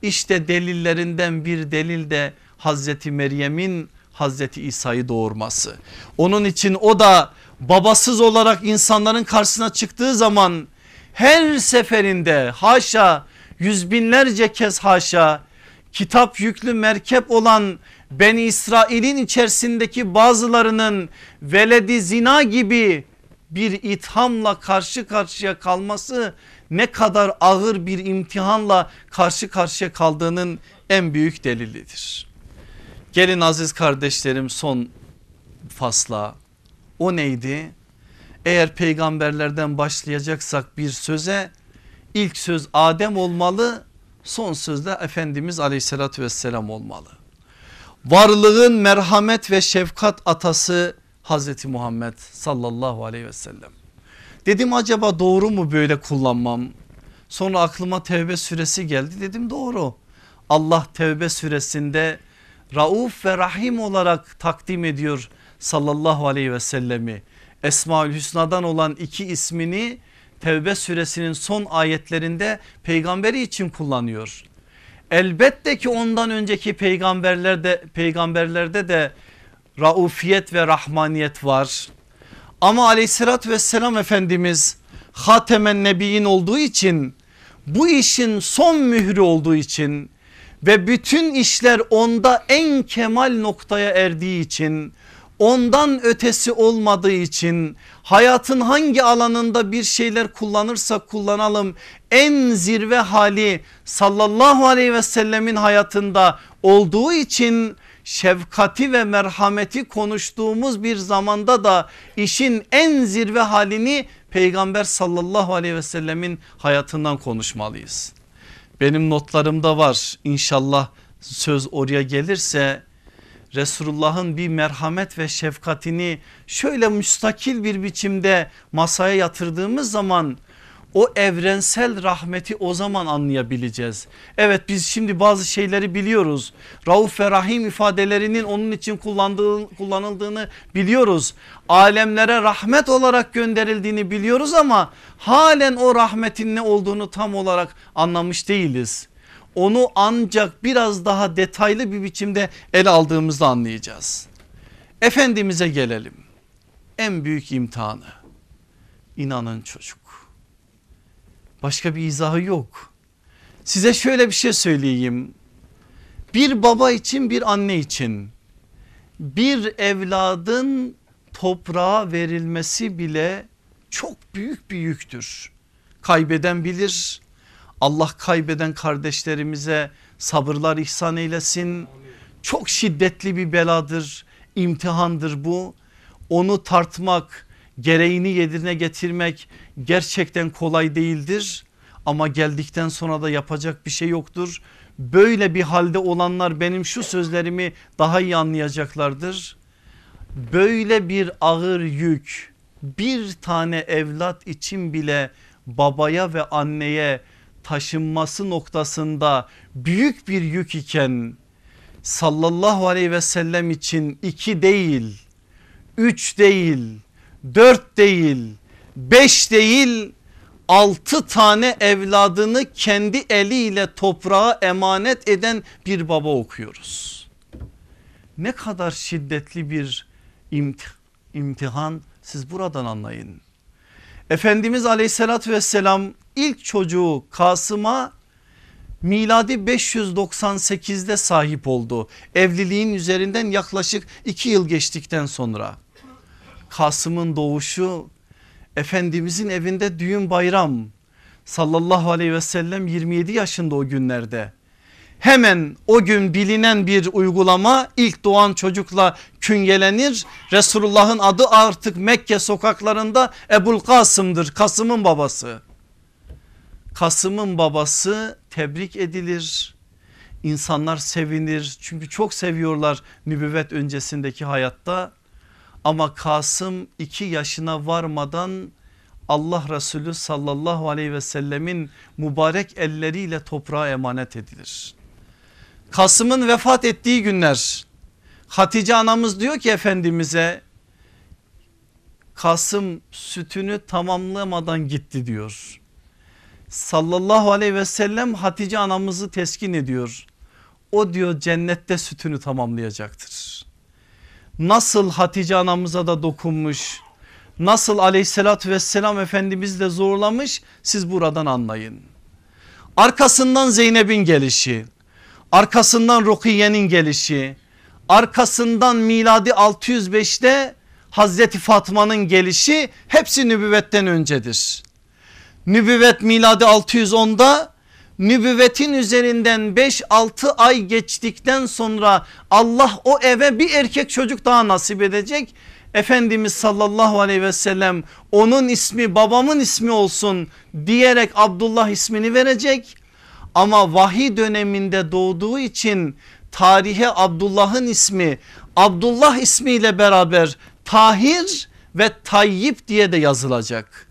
Speaker 1: İşte delillerinden bir delil de Hazreti Meryem'in Hazreti İsa'yı doğurması. Onun için o da babasız olarak insanların karşısına çıktığı zaman her seferinde haşa yüz binlerce kez haşa kitap yüklü merkep olan Beni İsrail'in içerisindeki bazılarının veledi zina gibi bir ithamla karşı karşıya kalması ne kadar ağır bir imtihanla karşı karşıya kaldığının en büyük delilidir. Gelin aziz kardeşlerim son fasla o neydi? Eğer peygamberlerden başlayacaksak bir söze ilk söz Adem olmalı son sözde Efendimiz aleyhissalatü vesselam olmalı. Varlığın merhamet ve şefkat atası Hazreti Muhammed sallallahu aleyhi ve sellem. Dedim acaba doğru mu böyle kullanmam? Sonra aklıma Tevbe suresi geldi dedim doğru. Allah Tevbe suresinde Rauf ve Rahim olarak takdim ediyor sallallahu aleyhi ve sellemi. Esmaül Hüsna'dan olan iki ismini Tevbe suresinin son ayetlerinde peygamberi için kullanıyor. Elbette ki ondan önceki peygamberlerde peygamberlerde de raufiyet ve rahmaniyet var. Ama aleyhissalatü vesselam Efendimiz hatemen nebiyin olduğu için bu işin son mührü olduğu için ve bütün işler onda en kemal noktaya erdiği için ondan ötesi olmadığı için hayatın hangi alanında bir şeyler kullanırsa kullanalım en zirve hali sallallahu aleyhi ve sellemin hayatında olduğu için şefkati ve merhameti konuştuğumuz bir zamanda da işin en zirve halini peygamber sallallahu aleyhi ve sellemin hayatından konuşmalıyız. Benim notlarımda var inşallah söz oraya gelirse Resulullah'ın bir merhamet ve şefkatini şöyle müstakil bir biçimde masaya yatırdığımız zaman o evrensel rahmeti o zaman anlayabileceğiz. Evet biz şimdi bazı şeyleri biliyoruz. Rauf ve Rahim ifadelerinin onun için kullandığı, kullanıldığını biliyoruz. Alemlere rahmet olarak gönderildiğini biliyoruz ama halen o rahmetin ne olduğunu tam olarak anlamış değiliz. Onu ancak biraz daha detaylı bir biçimde ele aldığımızda anlayacağız. Efendimiz'e gelelim. En büyük imtihanı inanın çocuk. Başka bir izahı yok. Size şöyle bir şey söyleyeyim. Bir baba için bir anne için bir evladın toprağa verilmesi bile çok büyük bir yüktür. Kaybeden bilir. Allah kaybeden kardeşlerimize sabırlar ihsan eylesin. Çok şiddetli bir beladır, imtihandır bu. Onu tartmak, gereğini yerine getirmek gerçekten kolay değildir. Ama geldikten sonra da yapacak bir şey yoktur. Böyle bir halde olanlar benim şu sözlerimi daha iyi anlayacaklardır. Böyle bir ağır yük bir tane evlat için bile babaya ve anneye taşınması noktasında büyük bir yük iken sallallahu aleyhi ve sellem için iki değil, üç değil, dört değil, beş değil, altı tane evladını kendi eliyle toprağa emanet eden bir baba okuyoruz. Ne kadar şiddetli bir imtihan siz buradan anlayın. Efendimiz aleyhissalatü vesselam ilk çocuğu Kasım'a miladi 598'de sahip oldu. Evliliğin üzerinden yaklaşık iki yıl geçtikten sonra. Kasım'ın doğuşu Efendimizin evinde düğün bayram sallallahu aleyhi ve sellem 27 yaşında o günlerde. Hemen o gün bilinen bir uygulama ilk doğan çocukla künyelenir. Resulullah'ın adı artık Mekke sokaklarında Ebul Kasım'dır Kasım'ın babası. Kasım'ın babası tebrik edilir. İnsanlar sevinir çünkü çok seviyorlar nübüvvet öncesindeki hayatta. Ama Kasım iki yaşına varmadan Allah Resulü sallallahu aleyhi ve sellemin mübarek elleriyle toprağa emanet edilir. Kasım'ın vefat ettiği günler Hatice anamız diyor ki Efendimiz'e Kasım sütünü tamamlamadan gitti diyor. Sallallahu aleyhi ve sellem Hatice anamızı teskin ediyor. O diyor cennette sütünü tamamlayacaktır. Nasıl Hatice anamıza da dokunmuş nasıl aleyhissalatü vesselam Efendimiz de zorlamış siz buradan anlayın. Arkasından Zeynep'in gelişi arkasından Rukiye'nin gelişi arkasından miladi 605'te Hazreti Fatma'nın gelişi hepsi nübüvvetten öncedir. Nübüvvet miladi 610'da nübüvvetin üzerinden 5-6 ay geçtikten sonra Allah o eve bir erkek çocuk daha nasip edecek. Efendimiz sallallahu aleyhi ve sellem onun ismi babamın ismi olsun diyerek Abdullah ismini verecek. Ama vahiy döneminde doğduğu için tarihe Abdullah'ın ismi Abdullah ismiyle beraber Tahir ve Tayyip diye de yazılacak.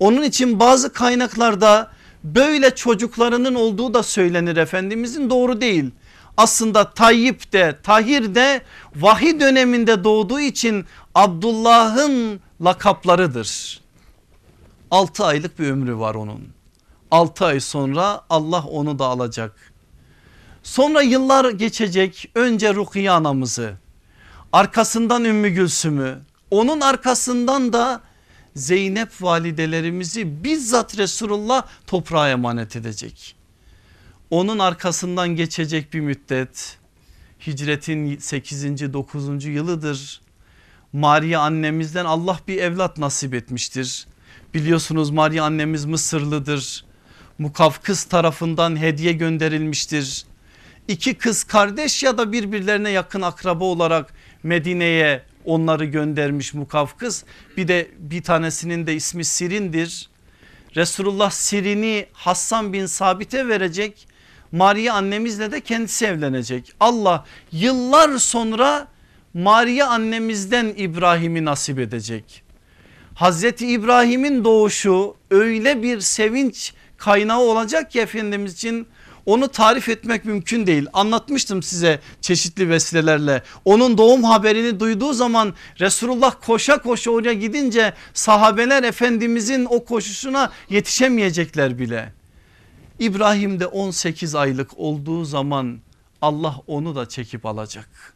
Speaker 1: Onun için bazı kaynaklarda böyle çocuklarının olduğu da söylenir Efendimizin doğru değil. Aslında Tayyip de Tahir de vahiy döneminde doğduğu için Abdullah'ın lakaplarıdır. 6 aylık bir ömrü var onun. 6 ay sonra Allah onu da alacak. Sonra yıllar geçecek önce Rukiye anamızı arkasından Ümmü Gülsüm'ü onun arkasından da Zeynep validelerimizi bizzat Resulullah toprağa emanet edecek. Onun arkasından geçecek bir müddet hicretin 8. 9. yılıdır. Maria annemizden Allah bir evlat nasip etmiştir. Biliyorsunuz Maria annemiz Mısırlıdır. Mukavkıs tarafından hediye gönderilmiştir. iki kız kardeş ya da birbirlerine yakın akraba olarak Medine'ye onları göndermiş Mukavkız. Bir de bir tanesinin de ismi Sirin'dir. Resulullah Sirin'i Hassan bin Sabit'e verecek. Maria annemizle de kendisi evlenecek. Allah yıllar sonra Maria annemizden İbrahim'i nasip edecek. Hazreti İbrahim'in doğuşu öyle bir sevinç kaynağı olacak ki Efendimiz için onu tarif etmek mümkün değil. Anlatmıştım size çeşitli vesilelerle. Onun doğum haberini duyduğu zaman Resulullah koşa koşa oraya gidince sahabeler Efendimizin o koşuşuna yetişemeyecekler bile. İbrahim de 18 aylık olduğu zaman Allah onu da çekip alacak.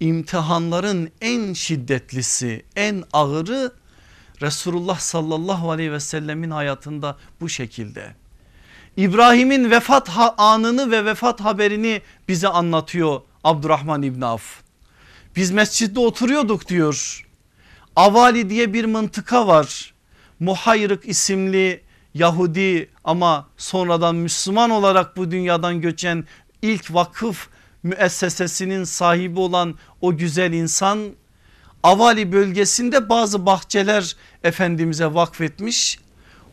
Speaker 1: İmtihanların en şiddetlisi en ağırı Resulullah sallallahu aleyhi ve sellemin hayatında bu şekilde. İbrahim'in vefat anını ve vefat haberini bize anlatıyor Abdurrahman İbn Af. Biz mescitte oturuyorduk diyor. Avali diye bir mıntıka var. Muhayrık isimli Yahudi ama sonradan Müslüman olarak bu dünyadan göçen ilk vakıf müessesesinin sahibi olan o güzel insan Avali bölgesinde bazı bahçeler Efendimiz'e vakfetmiş.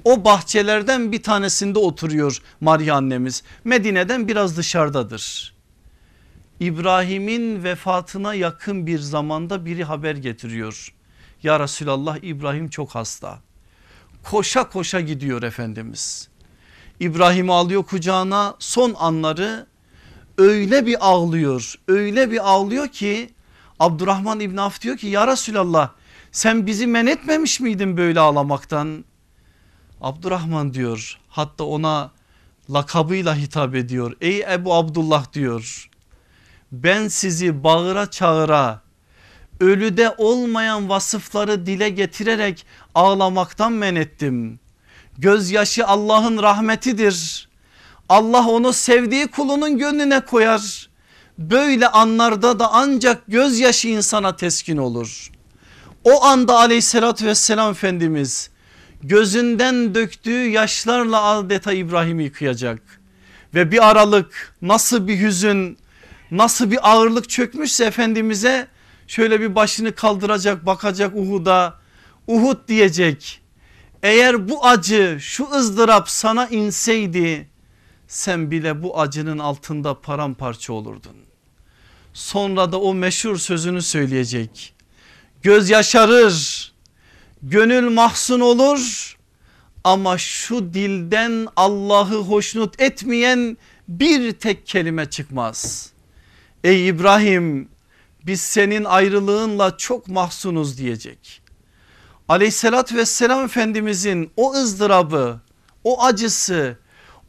Speaker 1: O bahçelerden bir tanesinde oturuyor Maria annemiz. Medine'den biraz dışarıdadır. İbrahim'in vefatına yakın bir zamanda biri haber getiriyor. Ya Resulallah İbrahim çok hasta. Koşa koşa gidiyor Efendimiz. İbrahim'i alıyor kucağına son anları öyle bir ağlıyor öyle bir ağlıyor ki Abdurrahman İbn Af diyor ki ya Resulallah sen bizi men etmemiş miydin böyle ağlamaktan? Abdurrahman diyor hatta ona lakabıyla hitap ediyor. Ey Ebu Abdullah diyor ben sizi bağıra çağıra ölüde olmayan vasıfları dile getirerek ağlamaktan men ettim. Gözyaşı Allah'ın rahmetidir. Allah onu sevdiği kulunun gönlüne koyar. Böyle anlarda da ancak gözyaşı insana teskin olur. O anda aleyhissalatü vesselam Efendimiz gözünden döktüğü yaşlarla adeta İbrahim'i yıkayacak. Ve bir aralık nasıl bir hüzün nasıl bir ağırlık çökmüşse Efendimiz'e şöyle bir başını kaldıracak bakacak Uhud'a Uhud diyecek. Eğer bu acı şu ızdırap sana inseydi sen bile bu acının altında paramparça olurdun. Sonra da o meşhur sözünü söyleyecek. Göz yaşarır, gönül mahzun olur ama şu dilden Allah'ı hoşnut etmeyen bir tek kelime çıkmaz. Ey İbrahim biz senin ayrılığınla çok mahzunuz diyecek. Aleyhissalatü vesselam Efendimizin o ızdırabı, o acısı,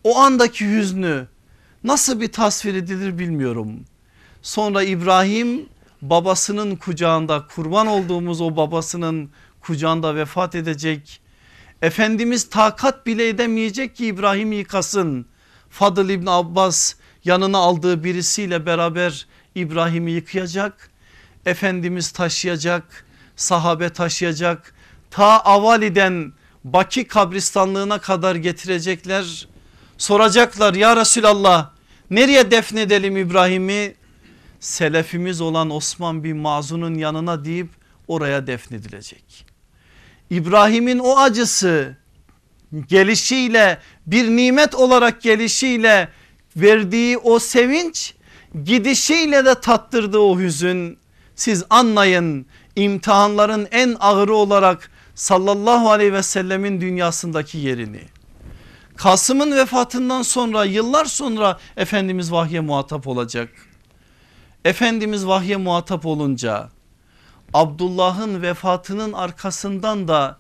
Speaker 1: o andaki hüznü nasıl bir tasvir edilir bilmiyorum. Sonra İbrahim babasının kucağında kurban olduğumuz o babasının kucağında vefat edecek. Efendimiz takat bile edemeyecek ki İbrahim yıkasın. Fadıl İbni Abbas yanına aldığı birisiyle beraber İbrahim'i yıkayacak. Efendimiz taşıyacak, sahabe taşıyacak. Ta Avali'den Baki kabristanlığına kadar getirecekler. Soracaklar ya Resulallah nereye defnedelim İbrahim'i? Selefimiz olan Osman bin Mazun'un yanına deyip oraya defnedilecek. İbrahim'in o acısı gelişiyle bir nimet olarak gelişiyle verdiği o sevinç gidişiyle de tattırdığı o hüzün siz anlayın imtihanların en ağırı olarak sallallahu aleyhi ve sellemin dünyasındaki yerini. Kasım'ın vefatından sonra yıllar sonra Efendimiz vahye muhatap olacak. Efendimiz vahye muhatap olunca Abdullah'ın vefatının arkasından da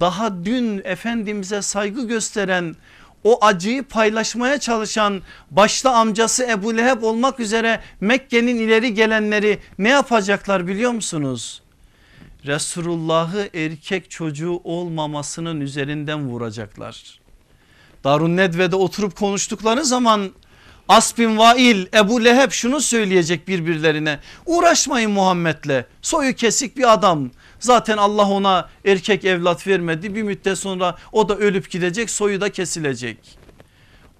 Speaker 1: daha dün Efendimiz'e saygı gösteren o acıyı paylaşmaya çalışan başta amcası Ebu Leheb olmak üzere Mekke'nin ileri gelenleri ne yapacaklar biliyor musunuz? Resulullah'ı erkek çocuğu olmamasının üzerinden vuracaklar. Darun Nedve'de oturup konuştukları zaman As bin Vail Ebu Leheb şunu söyleyecek birbirlerine uğraşmayın Muhammed'le soyu kesik bir adam zaten Allah ona erkek evlat vermedi bir müddet sonra o da ölüp gidecek soyu da kesilecek.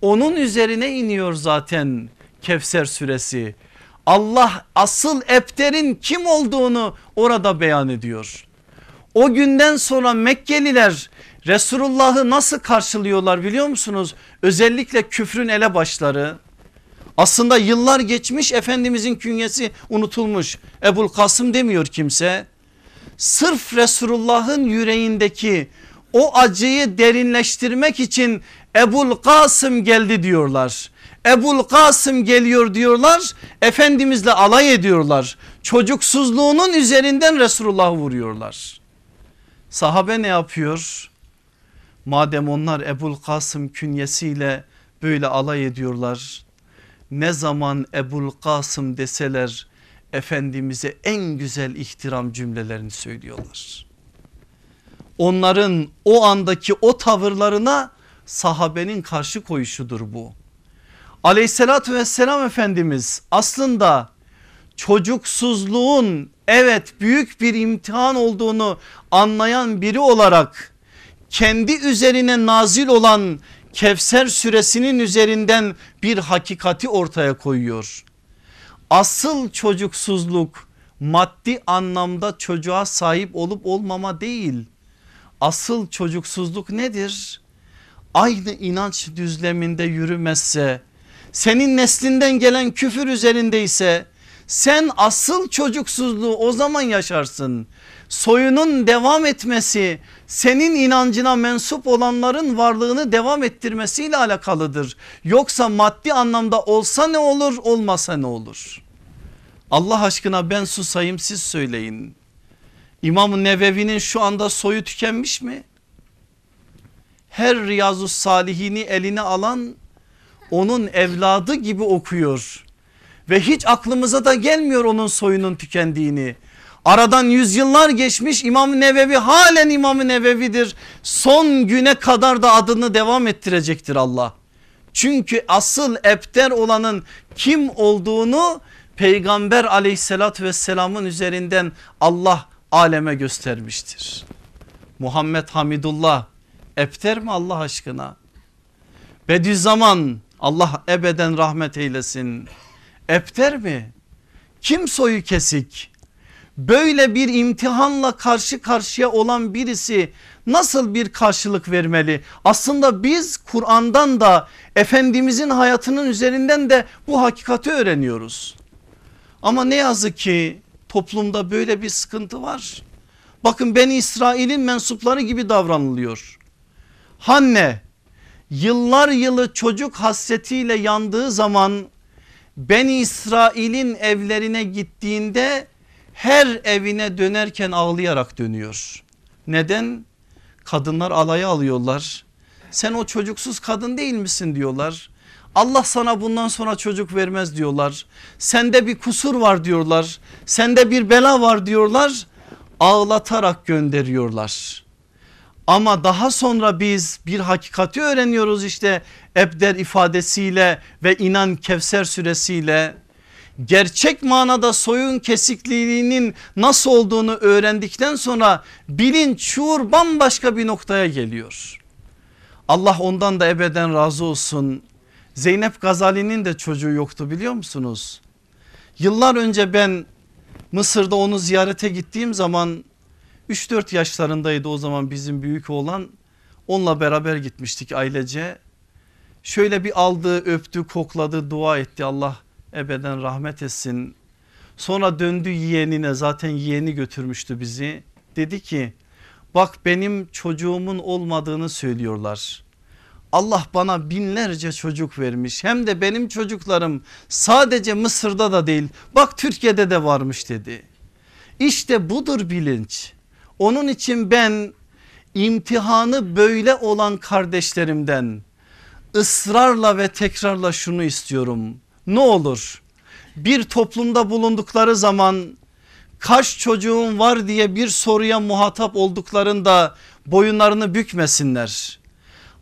Speaker 1: Onun üzerine iniyor zaten Kevser suresi. Allah asıl ebterin kim olduğunu orada beyan ediyor. O günden sonra Mekkeliler Resulullah'ı nasıl karşılıyorlar biliyor musunuz? Özellikle küfrün elebaşları. Aslında yıllar geçmiş Efendimizin künyesi unutulmuş. Ebul Kasım demiyor kimse. Sırf Resulullah'ın yüreğindeki o acıyı derinleştirmek için Ebul Kasım geldi diyorlar. Ebul Kasım geliyor diyorlar. Efendimizle alay ediyorlar. Çocuksuzluğunun üzerinden Resulullah'ı vuruyorlar. Sahabe ne yapıyor? Madem onlar Ebul Kasım künyesiyle böyle alay ediyorlar. Ne zaman Ebul Kasım deseler Efendimiz'e en güzel ihtiram cümlelerini söylüyorlar. Onların o andaki o tavırlarına sahabenin karşı koyuşudur bu. Aleyhissalatü vesselam Efendimiz aslında çocuksuzluğun evet büyük bir imtihan olduğunu anlayan biri olarak kendi üzerine nazil olan Kevser suresinin üzerinden bir hakikati ortaya koyuyor. Asıl çocuksuzluk maddi anlamda çocuğa sahip olup olmama değil. Asıl çocuksuzluk nedir? Aynı inanç düzleminde yürümezse senin neslinden gelen küfür üzerindeyse sen asıl çocuksuzluğu o zaman yaşarsın. Soyunun devam etmesi senin inancına mensup olanların varlığını devam ettirmesiyle alakalıdır. Yoksa maddi anlamda olsa ne olur olmasa ne olur? Allah aşkına ben susayım siz söyleyin. İmam Nevevi'nin şu anda soyu tükenmiş mi? Her Riyazu Salihini eline alan onun evladı gibi okuyor. Ve hiç aklımıza da gelmiyor onun soyunun tükendiğini. Aradan yüzyıllar geçmiş İmam Nevevi halen İmam Nevevi'dir. Son güne kadar da adını devam ettirecektir Allah. Çünkü asıl ebter olanın kim olduğunu peygamber aleyhissalatü vesselamın üzerinden Allah aleme göstermiştir. Muhammed Hamidullah ebter mi Allah aşkına? Bediüzzaman Allah ebeden rahmet eylesin. Ebter mi? Kim soyu kesik? Böyle bir imtihanla karşı karşıya olan birisi nasıl bir karşılık vermeli? Aslında biz Kur'an'dan da Efendimizin hayatının üzerinden de bu hakikati öğreniyoruz. Ama ne yazık ki toplumda böyle bir sıkıntı var. Bakın ben İsrail'in mensupları gibi davranılıyor. Hanne yıllar yılı çocuk hasretiyle yandığı zaman Ben İsrail'in evlerine gittiğinde her evine dönerken ağlayarak dönüyor. Neden? Kadınlar alaya alıyorlar. Sen o çocuksuz kadın değil misin diyorlar. Allah sana bundan sonra çocuk vermez diyorlar. Sende bir kusur var diyorlar. Sende bir bela var diyorlar. Ağlatarak gönderiyorlar. Ama daha sonra biz bir hakikati öğreniyoruz işte Ebder ifadesiyle ve inan Kevser suresiyle. Gerçek manada soyun kesikliğinin nasıl olduğunu öğrendikten sonra bilinç şuur bambaşka bir noktaya geliyor. Allah ondan da ebeden razı olsun. Zeynep Gazali'nin de çocuğu yoktu biliyor musunuz? Yıllar önce ben Mısır'da onu ziyarete gittiğim zaman 3-4 yaşlarındaydı o zaman bizim büyük oğlan. Onunla beraber gitmiştik ailece. Şöyle bir aldı öptü kokladı dua etti Allah ebeden rahmet etsin. Sonra döndü yeğenine zaten yeğeni götürmüştü bizi. Dedi ki bak benim çocuğumun olmadığını söylüyorlar. Allah bana binlerce çocuk vermiş hem de benim çocuklarım sadece Mısır'da da değil bak Türkiye'de de varmış dedi. İşte budur bilinç. Onun için ben imtihanı böyle olan kardeşlerimden ısrarla ve tekrarla şunu istiyorum. Ne olur bir toplumda bulundukları zaman kaç çocuğun var diye bir soruya muhatap olduklarında boyunlarını bükmesinler.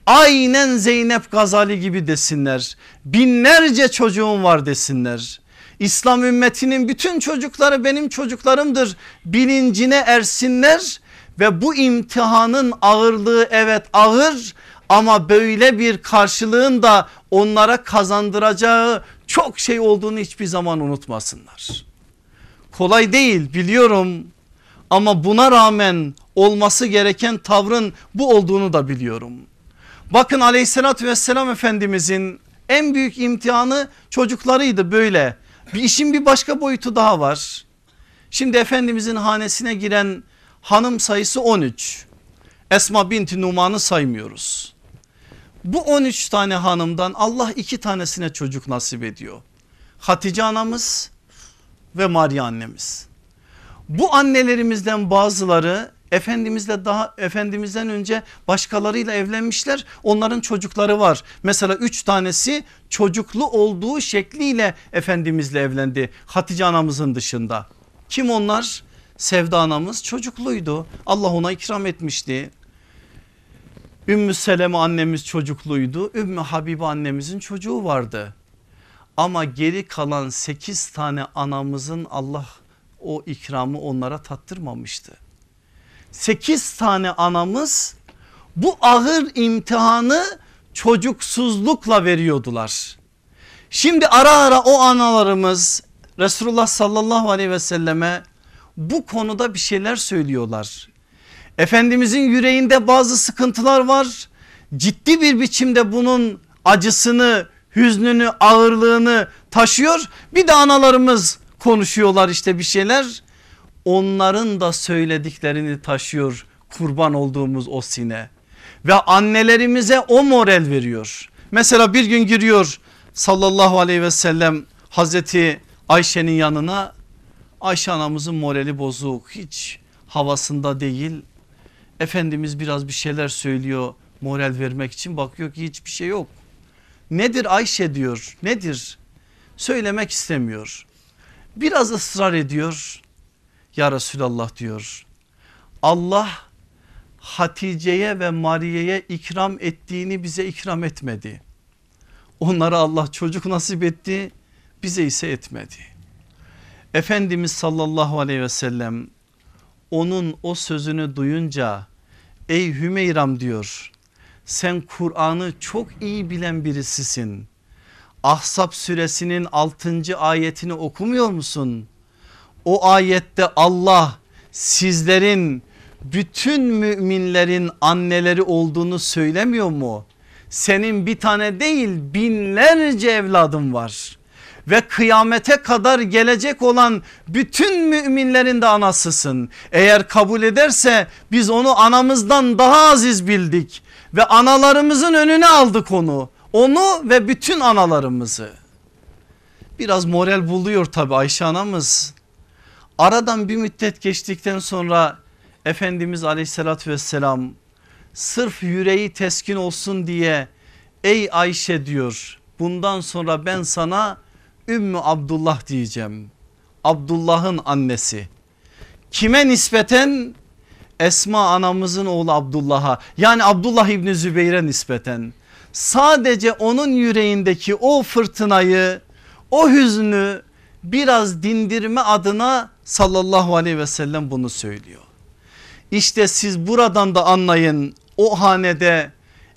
Speaker 1: Aynen Zeynep Gazali gibi desinler. Binlerce çocuğum var desinler. İslam ümmetinin bütün çocukları benim çocuklarımdır bilincine ersinler ve bu imtihanın ağırlığı evet ağır ama böyle bir karşılığın da onlara kazandıracağı çok şey olduğunu hiçbir zaman unutmasınlar. Kolay değil biliyorum ama buna rağmen olması gereken tavrın bu olduğunu da biliyorum. Bakın aleyhissalatü vesselam efendimizin en büyük imtihanı çocuklarıydı böyle. Bir işin bir başka boyutu daha var. Şimdi Efendimizin hanesine giren hanım sayısı 13. Esma binti Numan'ı saymıyoruz. Bu 13 tane hanımdan Allah iki tanesine çocuk nasip ediyor. Hatice anamız ve Maria annemiz. Bu annelerimizden bazıları Efendimizle daha Efendimizden önce başkalarıyla evlenmişler. Onların çocukları var. Mesela üç tanesi çocuklu olduğu şekliyle Efendimizle evlendi. Hatice anamızın dışında. Kim onlar? Sevda anamız çocukluydu. Allah ona ikram etmişti. Ümmü Seleme annemiz çocukluydu. Ümmü Habibe annemizin çocuğu vardı. Ama geri kalan 8 tane anamızın Allah o ikramı onlara tattırmamıştı. 8 tane anamız bu ağır imtihanı çocuksuzlukla veriyordular. Şimdi ara ara o analarımız Resulullah sallallahu aleyhi ve selleme bu konuda bir şeyler söylüyorlar. Efendimizin yüreğinde bazı sıkıntılar var. Ciddi bir biçimde bunun acısını, hüznünü, ağırlığını taşıyor. Bir de analarımız konuşuyorlar işte bir şeyler. Onların da söylediklerini taşıyor kurban olduğumuz o sine. Ve annelerimize o moral veriyor. Mesela bir gün giriyor sallallahu aleyhi ve sellem Hazreti Ayşe'nin yanına. Ayşe anamızın morali bozuk hiç havasında değil. Efendimiz biraz bir şeyler söylüyor moral vermek için bakıyor ki hiçbir şey yok. Nedir Ayşe diyor nedir söylemek istemiyor. Biraz ısrar ediyor ya Resulallah diyor Allah Hatice'ye ve Mariye'ye ikram ettiğini bize ikram etmedi. Onlara Allah çocuk nasip etti bize ise etmedi. Efendimiz sallallahu aleyhi ve sellem onun o sözünü duyunca ey Hümeyram diyor sen Kur'an'ı çok iyi bilen birisisin. Ahzab suresinin 6. ayetini okumuyor musun? O ayette Allah sizlerin bütün müminlerin anneleri olduğunu söylemiyor mu? Senin bir tane değil binlerce evladın var ve kıyamete kadar gelecek olan bütün müminlerin de anasısın. Eğer kabul ederse biz onu anamızdan daha aziz bildik ve analarımızın önüne aldık onu. Onu ve bütün analarımızı. Biraz moral buluyor tabi Ayşe anamız. Aradan bir müddet geçtikten sonra Efendimiz aleyhissalatü vesselam sırf yüreği teskin olsun diye ey Ayşe diyor bundan sonra ben sana Ümmü Abdullah diyeceğim. Abdullah'ın annesi. Kime nispeten? Esma anamızın oğlu Abdullah'a yani Abdullah İbni Zübeyir'e nispeten. Sadece onun yüreğindeki o fırtınayı o hüznü biraz dindirme adına sallallahu aleyhi ve sellem bunu söylüyor. İşte siz buradan da anlayın o hanede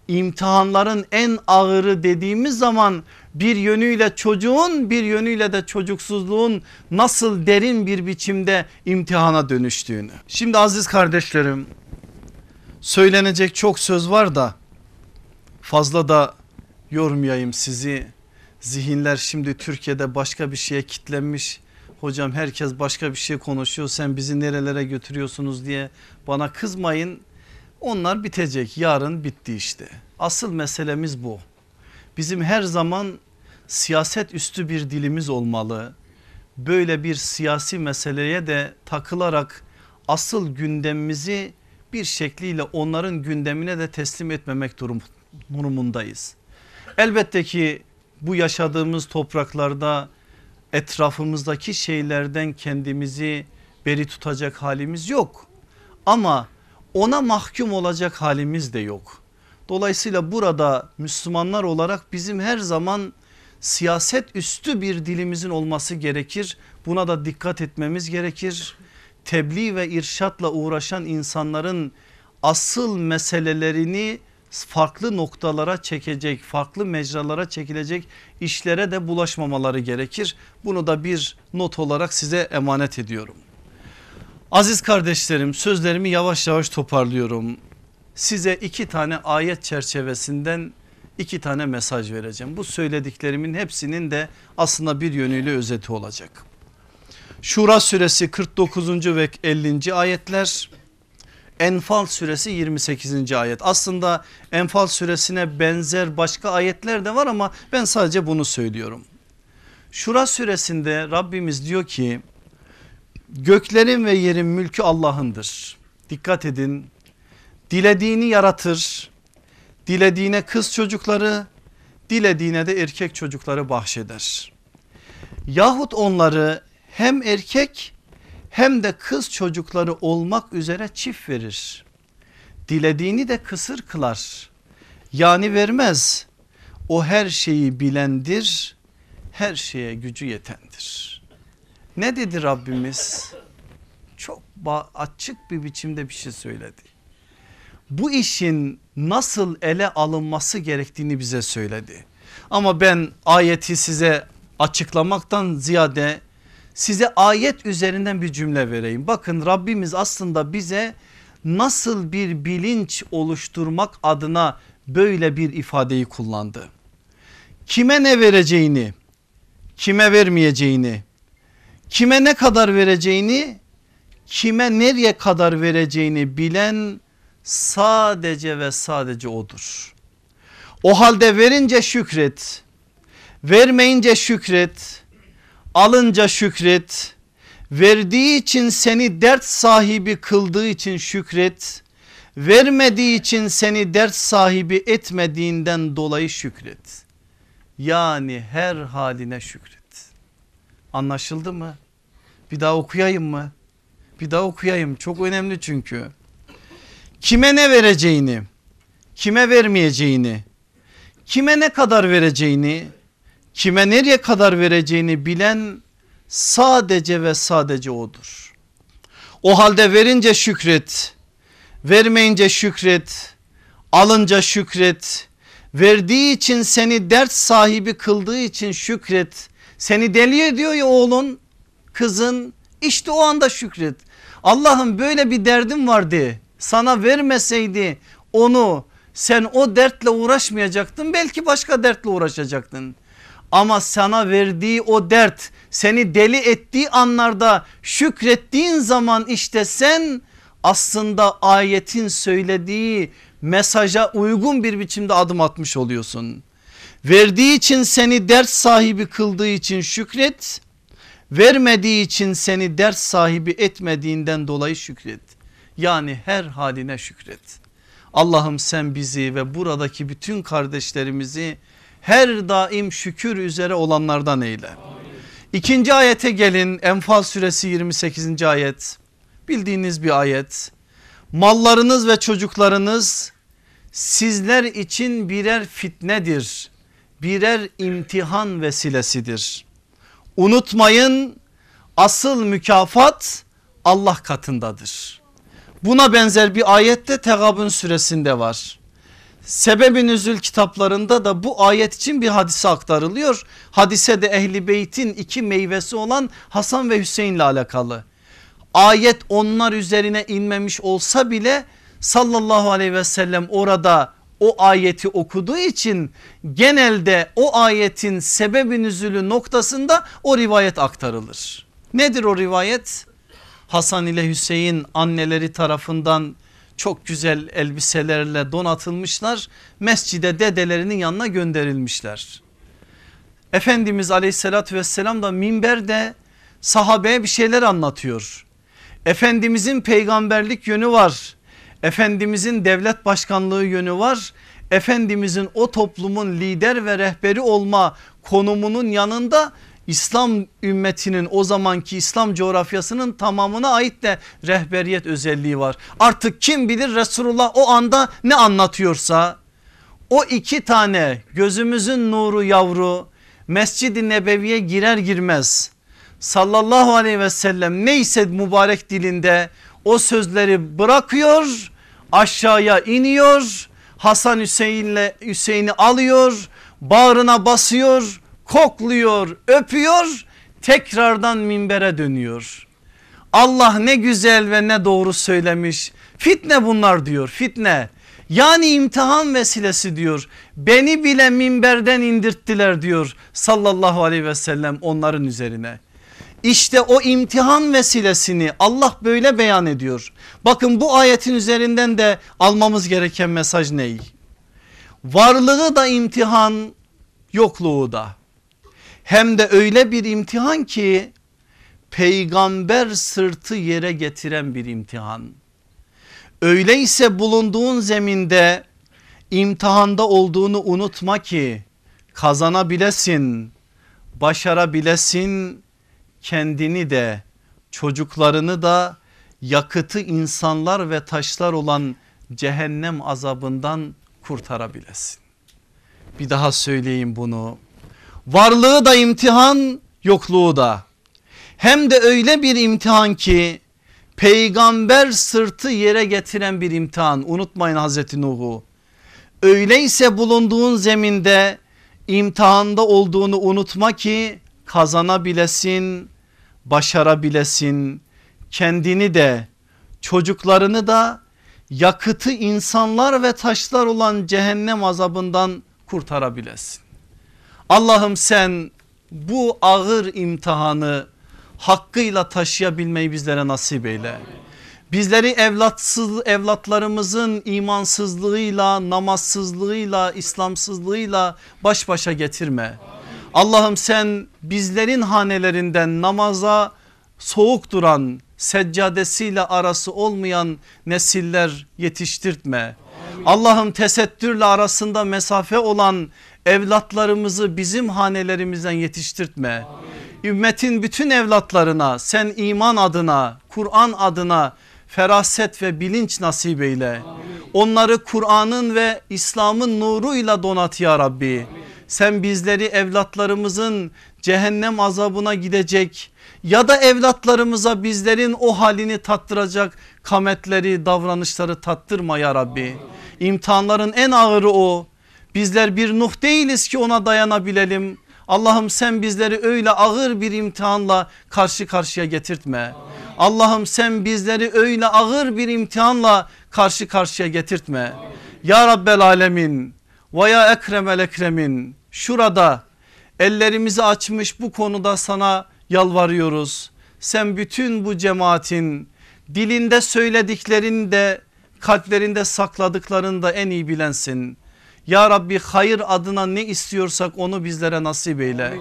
Speaker 1: imtihanların en ağırı dediğimiz zaman bir yönüyle çocuğun bir yönüyle de çocuksuzluğun nasıl derin bir biçimde imtihana dönüştüğünü. Şimdi aziz kardeşlerim söylenecek çok söz var da fazla da yormayayım sizi. Zihinler şimdi Türkiye'de başka bir şeye kitlenmiş. Hocam herkes başka bir şey konuşuyor sen bizi nerelere götürüyorsunuz diye bana kızmayın. Onlar bitecek yarın bitti işte. Asıl meselemiz bu. Bizim her zaman siyaset üstü bir dilimiz olmalı. Böyle bir siyasi meseleye de takılarak asıl gündemimizi bir şekliyle onların gündemine de teslim etmemek durumundayız. Elbette ki bu yaşadığımız topraklarda etrafımızdaki şeylerden kendimizi beri tutacak halimiz yok. Ama ona mahkum olacak halimiz de yok. Dolayısıyla burada Müslümanlar olarak bizim her zaman siyaset üstü bir dilimizin olması gerekir. Buna da dikkat etmemiz gerekir. Tebliğ ve irşatla uğraşan insanların asıl meselelerini farklı noktalara çekecek, farklı mecralara çekilecek işlere de bulaşmamaları gerekir. Bunu da bir not olarak size emanet ediyorum. Aziz kardeşlerim sözlerimi yavaş yavaş toparlıyorum. Size iki tane ayet çerçevesinden iki tane mesaj vereceğim. Bu söylediklerimin hepsinin de aslında bir yönüyle özeti olacak. Şura suresi 49. ve 50. ayetler Enfal suresi 28. ayet. Aslında Enfal suresine benzer başka ayetler de var ama ben sadece bunu söylüyorum. Şura suresinde Rabbimiz diyor ki göklerin ve yerin mülkü Allah'ındır. Dikkat edin dilediğini yaratır dilediğine kız çocukları dilediğine de erkek çocukları bahşeder. Yahut onları hem erkek hem de kız çocukları olmak üzere çift verir. Dilediğini de kısır kılar. Yani vermez. O her şeyi bilendir, her şeye gücü yetendir. Ne dedi Rabbimiz? Çok açık bir biçimde bir şey söyledi. Bu işin nasıl ele alınması gerektiğini bize söyledi. Ama ben ayeti size açıklamaktan ziyade size ayet üzerinden bir cümle vereyim. Bakın Rabbimiz aslında bize nasıl bir bilinç oluşturmak adına böyle bir ifadeyi kullandı. Kime ne vereceğini, kime vermeyeceğini, kime ne kadar vereceğini, kime nereye kadar vereceğini bilen sadece ve sadece odur. O halde verince şükret, vermeyince şükret, alınca şükret, verdiği için seni dert sahibi kıldığı için şükret, vermediği için seni dert sahibi etmediğinden dolayı şükret. Yani her haline şükret. Anlaşıldı mı? Bir daha okuyayım mı? Bir daha okuyayım çok önemli çünkü. Kime ne vereceğini, kime vermeyeceğini, kime ne kadar vereceğini, kime nereye kadar vereceğini bilen sadece ve sadece odur. O halde verince şükret, vermeyince şükret, alınca şükret, verdiği için seni dert sahibi kıldığı için şükret. Seni deli ediyor ya oğlun, kızın işte o anda şükret. Allah'ım böyle bir derdim vardı sana vermeseydi onu sen o dertle uğraşmayacaktın belki başka dertle uğraşacaktın. Ama sana verdiği o dert seni deli ettiği anlarda şükrettiğin zaman işte sen aslında ayetin söylediği mesaja uygun bir biçimde adım atmış oluyorsun. Verdiği için seni dert sahibi kıldığı için şükret. Vermediği için seni dert sahibi etmediğinden dolayı şükret. Yani her haline şükret. Allah'ım sen bizi ve buradaki bütün kardeşlerimizi her daim şükür üzere olanlardan eyle. İkinci ayete gelin Enfal suresi 28. ayet bildiğiniz bir ayet. Mallarınız ve çocuklarınız sizler için birer fitnedir. Birer imtihan vesilesidir. Unutmayın asıl mükafat Allah katındadır. Buna benzer bir ayette Tegabun suresinde var. Sebebi nüzül kitaplarında da bu ayet için bir hadise aktarılıyor. Hadise de ehli beytin iki meyvesi olan Hasan ve Hüseyin ile alakalı. Ayet onlar üzerine inmemiş olsa bile sallallahu aleyhi ve sellem orada o ayeti okuduğu için genelde o ayetin sebebi nüzülü noktasında o rivayet aktarılır. Nedir o rivayet? Hasan ile Hüseyin anneleri tarafından çok güzel elbiselerle donatılmışlar. Mescide dedelerinin yanına gönderilmişler. Efendimiz aleyhissalatü vesselam da minberde sahabeye bir şeyler anlatıyor. Efendimizin peygamberlik yönü var. Efendimizin devlet başkanlığı yönü var. Efendimizin o toplumun lider ve rehberi olma konumunun yanında İslam ümmetinin o zamanki İslam coğrafyasının tamamına ait de rehberiyet özelliği var. Artık kim bilir Resulullah o anda ne anlatıyorsa o iki tane gözümüzün nuru yavru Mescid-i Nebevi'ye girer girmez sallallahu aleyhi ve sellem neyse mübarek dilinde o sözleri bırakıyor aşağıya iniyor Hasan Hüseyin'le Hüseyin'i alıyor bağrına basıyor kokluyor öpüyor tekrardan minbere dönüyor. Allah ne güzel ve ne doğru söylemiş fitne bunlar diyor fitne yani imtihan vesilesi diyor beni bile minberden indirttiler diyor sallallahu aleyhi ve sellem onların üzerine. İşte o imtihan vesilesini Allah böyle beyan ediyor. Bakın bu ayetin üzerinden de almamız gereken mesaj ne? Varlığı da imtihan yokluğu da. Hem de öyle bir imtihan ki peygamber sırtı yere getiren bir imtihan. Öyleyse bulunduğun zeminde imtihanda olduğunu unutma ki kazanabilesin, başarabilesin kendini de çocuklarını da yakıtı insanlar ve taşlar olan cehennem azabından kurtarabilesin. Bir daha söyleyeyim bunu. Varlığı da imtihan, yokluğu da. Hem de öyle bir imtihan ki peygamber sırtı yere getiren bir imtihan. Unutmayın Hazreti Nuh'u. Öyleyse bulunduğun zeminde imtihanda olduğunu unutma ki kazanabilesin, başarabilesin. Kendini de çocuklarını da yakıtı insanlar ve taşlar olan cehennem azabından kurtarabilesin. Allah'ım sen bu ağır imtihanı hakkıyla taşıyabilmeyi bizlere nasip eyle. Bizleri evlatsız evlatlarımızın imansızlığıyla, namazsızlığıyla, İslamsızlığıyla baş başa getirme. Allah'ım sen bizlerin hanelerinden namaza soğuk duran, seccadesiyle arası olmayan nesiller yetiştirtme. Allah'ım tesettürle arasında mesafe olan evlatlarımızı bizim hanelerimizden yetiştirtme. Ümmetin bütün evlatlarına sen iman adına, Kur'an adına feraset ve bilinç nasip eyle. Onları Kur'an'ın ve İslam'ın nuruyla donat ya Rabbi. Sen bizleri evlatlarımızın cehennem azabına gidecek ya da evlatlarımıza bizlerin o halini tattıracak kametleri davranışları tattırma ya Rabbi. İmtihanların en ağırı o. Bizler bir Nuh değiliz ki ona dayanabilelim. Allah'ım sen bizleri öyle ağır bir imtihanla karşı karşıya getirtme. Allah'ım sen bizleri öyle ağır bir imtihanla karşı karşıya getirtme. Ya Rabbel Alemin ve ya Ekremel Ekremin şurada ellerimizi açmış bu konuda sana yalvarıyoruz. Sen bütün bu cemaatin dilinde söylediklerini de kalplerinde sakladıklarını da en iyi bilensin. Ya Rabbi hayır adına ne istiyorsak onu bizlere nasip eyle.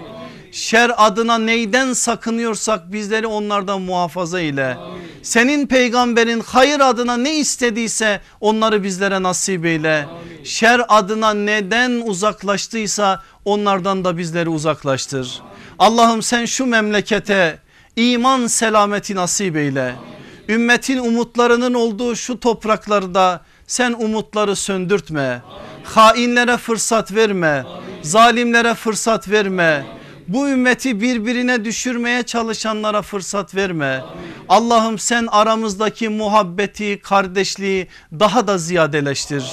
Speaker 1: Şer adına neyden sakınıyorsak bizleri onlardan muhafaza eyle. Senin peygamberin hayır adına ne istediyse onları bizlere nasip eyle. Şer adına neden uzaklaştıysa onlardan da bizleri uzaklaştır. Allah'ım sen şu memlekete iman selameti nasip eyle. Ümmetin umutlarının olduğu şu topraklarda sen umutları söndürtme. Hainlere fırsat verme. Zalimlere fırsat verme. Bu ümmeti birbirine düşürmeye çalışanlara fırsat verme. Allah'ım sen aramızdaki muhabbeti, kardeşliği daha da ziyadeleştir.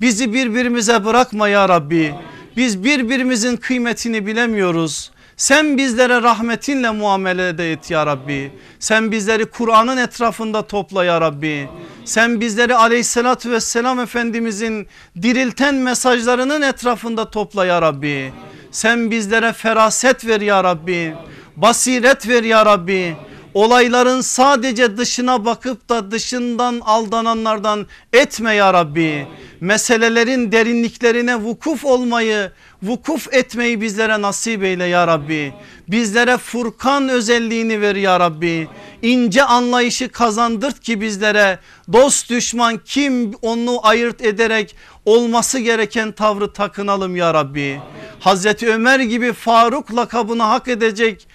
Speaker 1: Bizi birbirimize bırakma ya Rabbi. Biz birbirimizin kıymetini bilemiyoruz. Sen bizlere rahmetinle muamele et ya Rabbi. Sen bizleri Kur'an'ın etrafında topla ya Rabbi. Sen bizleri aleyhissalatü vesselam efendimizin dirilten mesajlarının etrafında topla ya Rabbi. Sen bizlere feraset ver ya Rabbi. Basiret ver ya Rabbi. Olayların sadece dışına bakıp da dışından aldananlardan etme ya Rabbi. Meselelerin derinliklerine vukuf olmayı, vukuf etmeyi bizlere nasip eyle ya Rabbi. Bizlere Furkan özelliğini ver ya Rabbi. İnce anlayışı kazandırt ki bizlere dost düşman kim onu ayırt ederek olması gereken tavrı takınalım ya Rabbi. Hazreti Ömer gibi Faruk lakabını hak edecek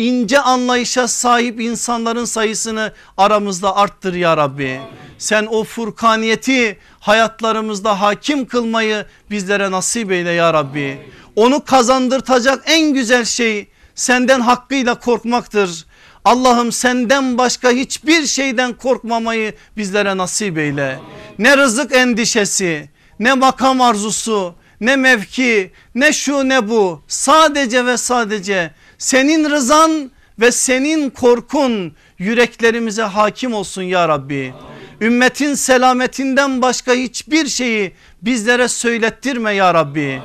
Speaker 1: ince anlayışa sahip insanların sayısını aramızda arttır ya Rabbi. Sen o furkaniyeti hayatlarımızda hakim kılmayı bizlere nasip eyle ya Rabbi. Onu kazandırtacak en güzel şey senden hakkıyla korkmaktır. Allah'ım senden başka hiçbir şeyden korkmamayı bizlere nasip eyle. Ne rızık endişesi ne makam arzusu ne mevki ne şu ne bu sadece ve sadece senin rızan ve senin korkun yüreklerimize hakim olsun ya Rabbi. Ümmetin selametinden başka hiçbir şeyi bizlere söylettirme ya Rabbi.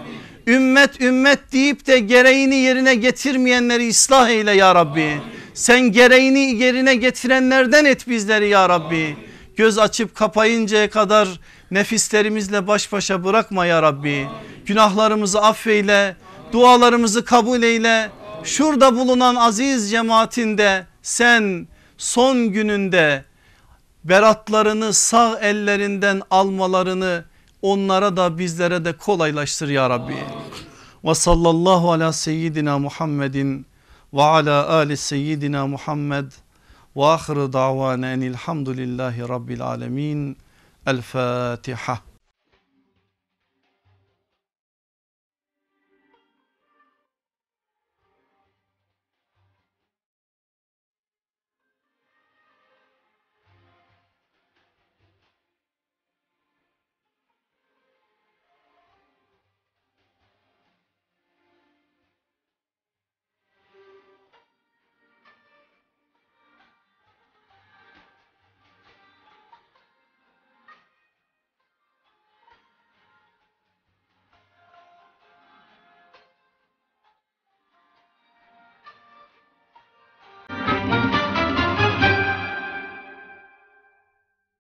Speaker 1: Ümmet ümmet deyip de gereğini yerine getirmeyenleri ıslah eyle ya Rabbi. Sen gereğini yerine getirenlerden et bizleri ya Rabbi. Göz açıp kapayıncaya kadar nefislerimizle baş başa bırakma ya Rabbi. Günahlarımızı affeyle, dualarımızı kabul eyle. Şurada bulunan aziz cemaatinde sen son gününde beratlarını sağ ellerinden almalarını onlara da bizlere de kolaylaştır ya Rabbi. Ve sallallahu ala seyyidina Muhammedin ve ala ali seyyidina Muhammed ve ahire davana enilhamdülillahi rabbil alemin. El Fatiha.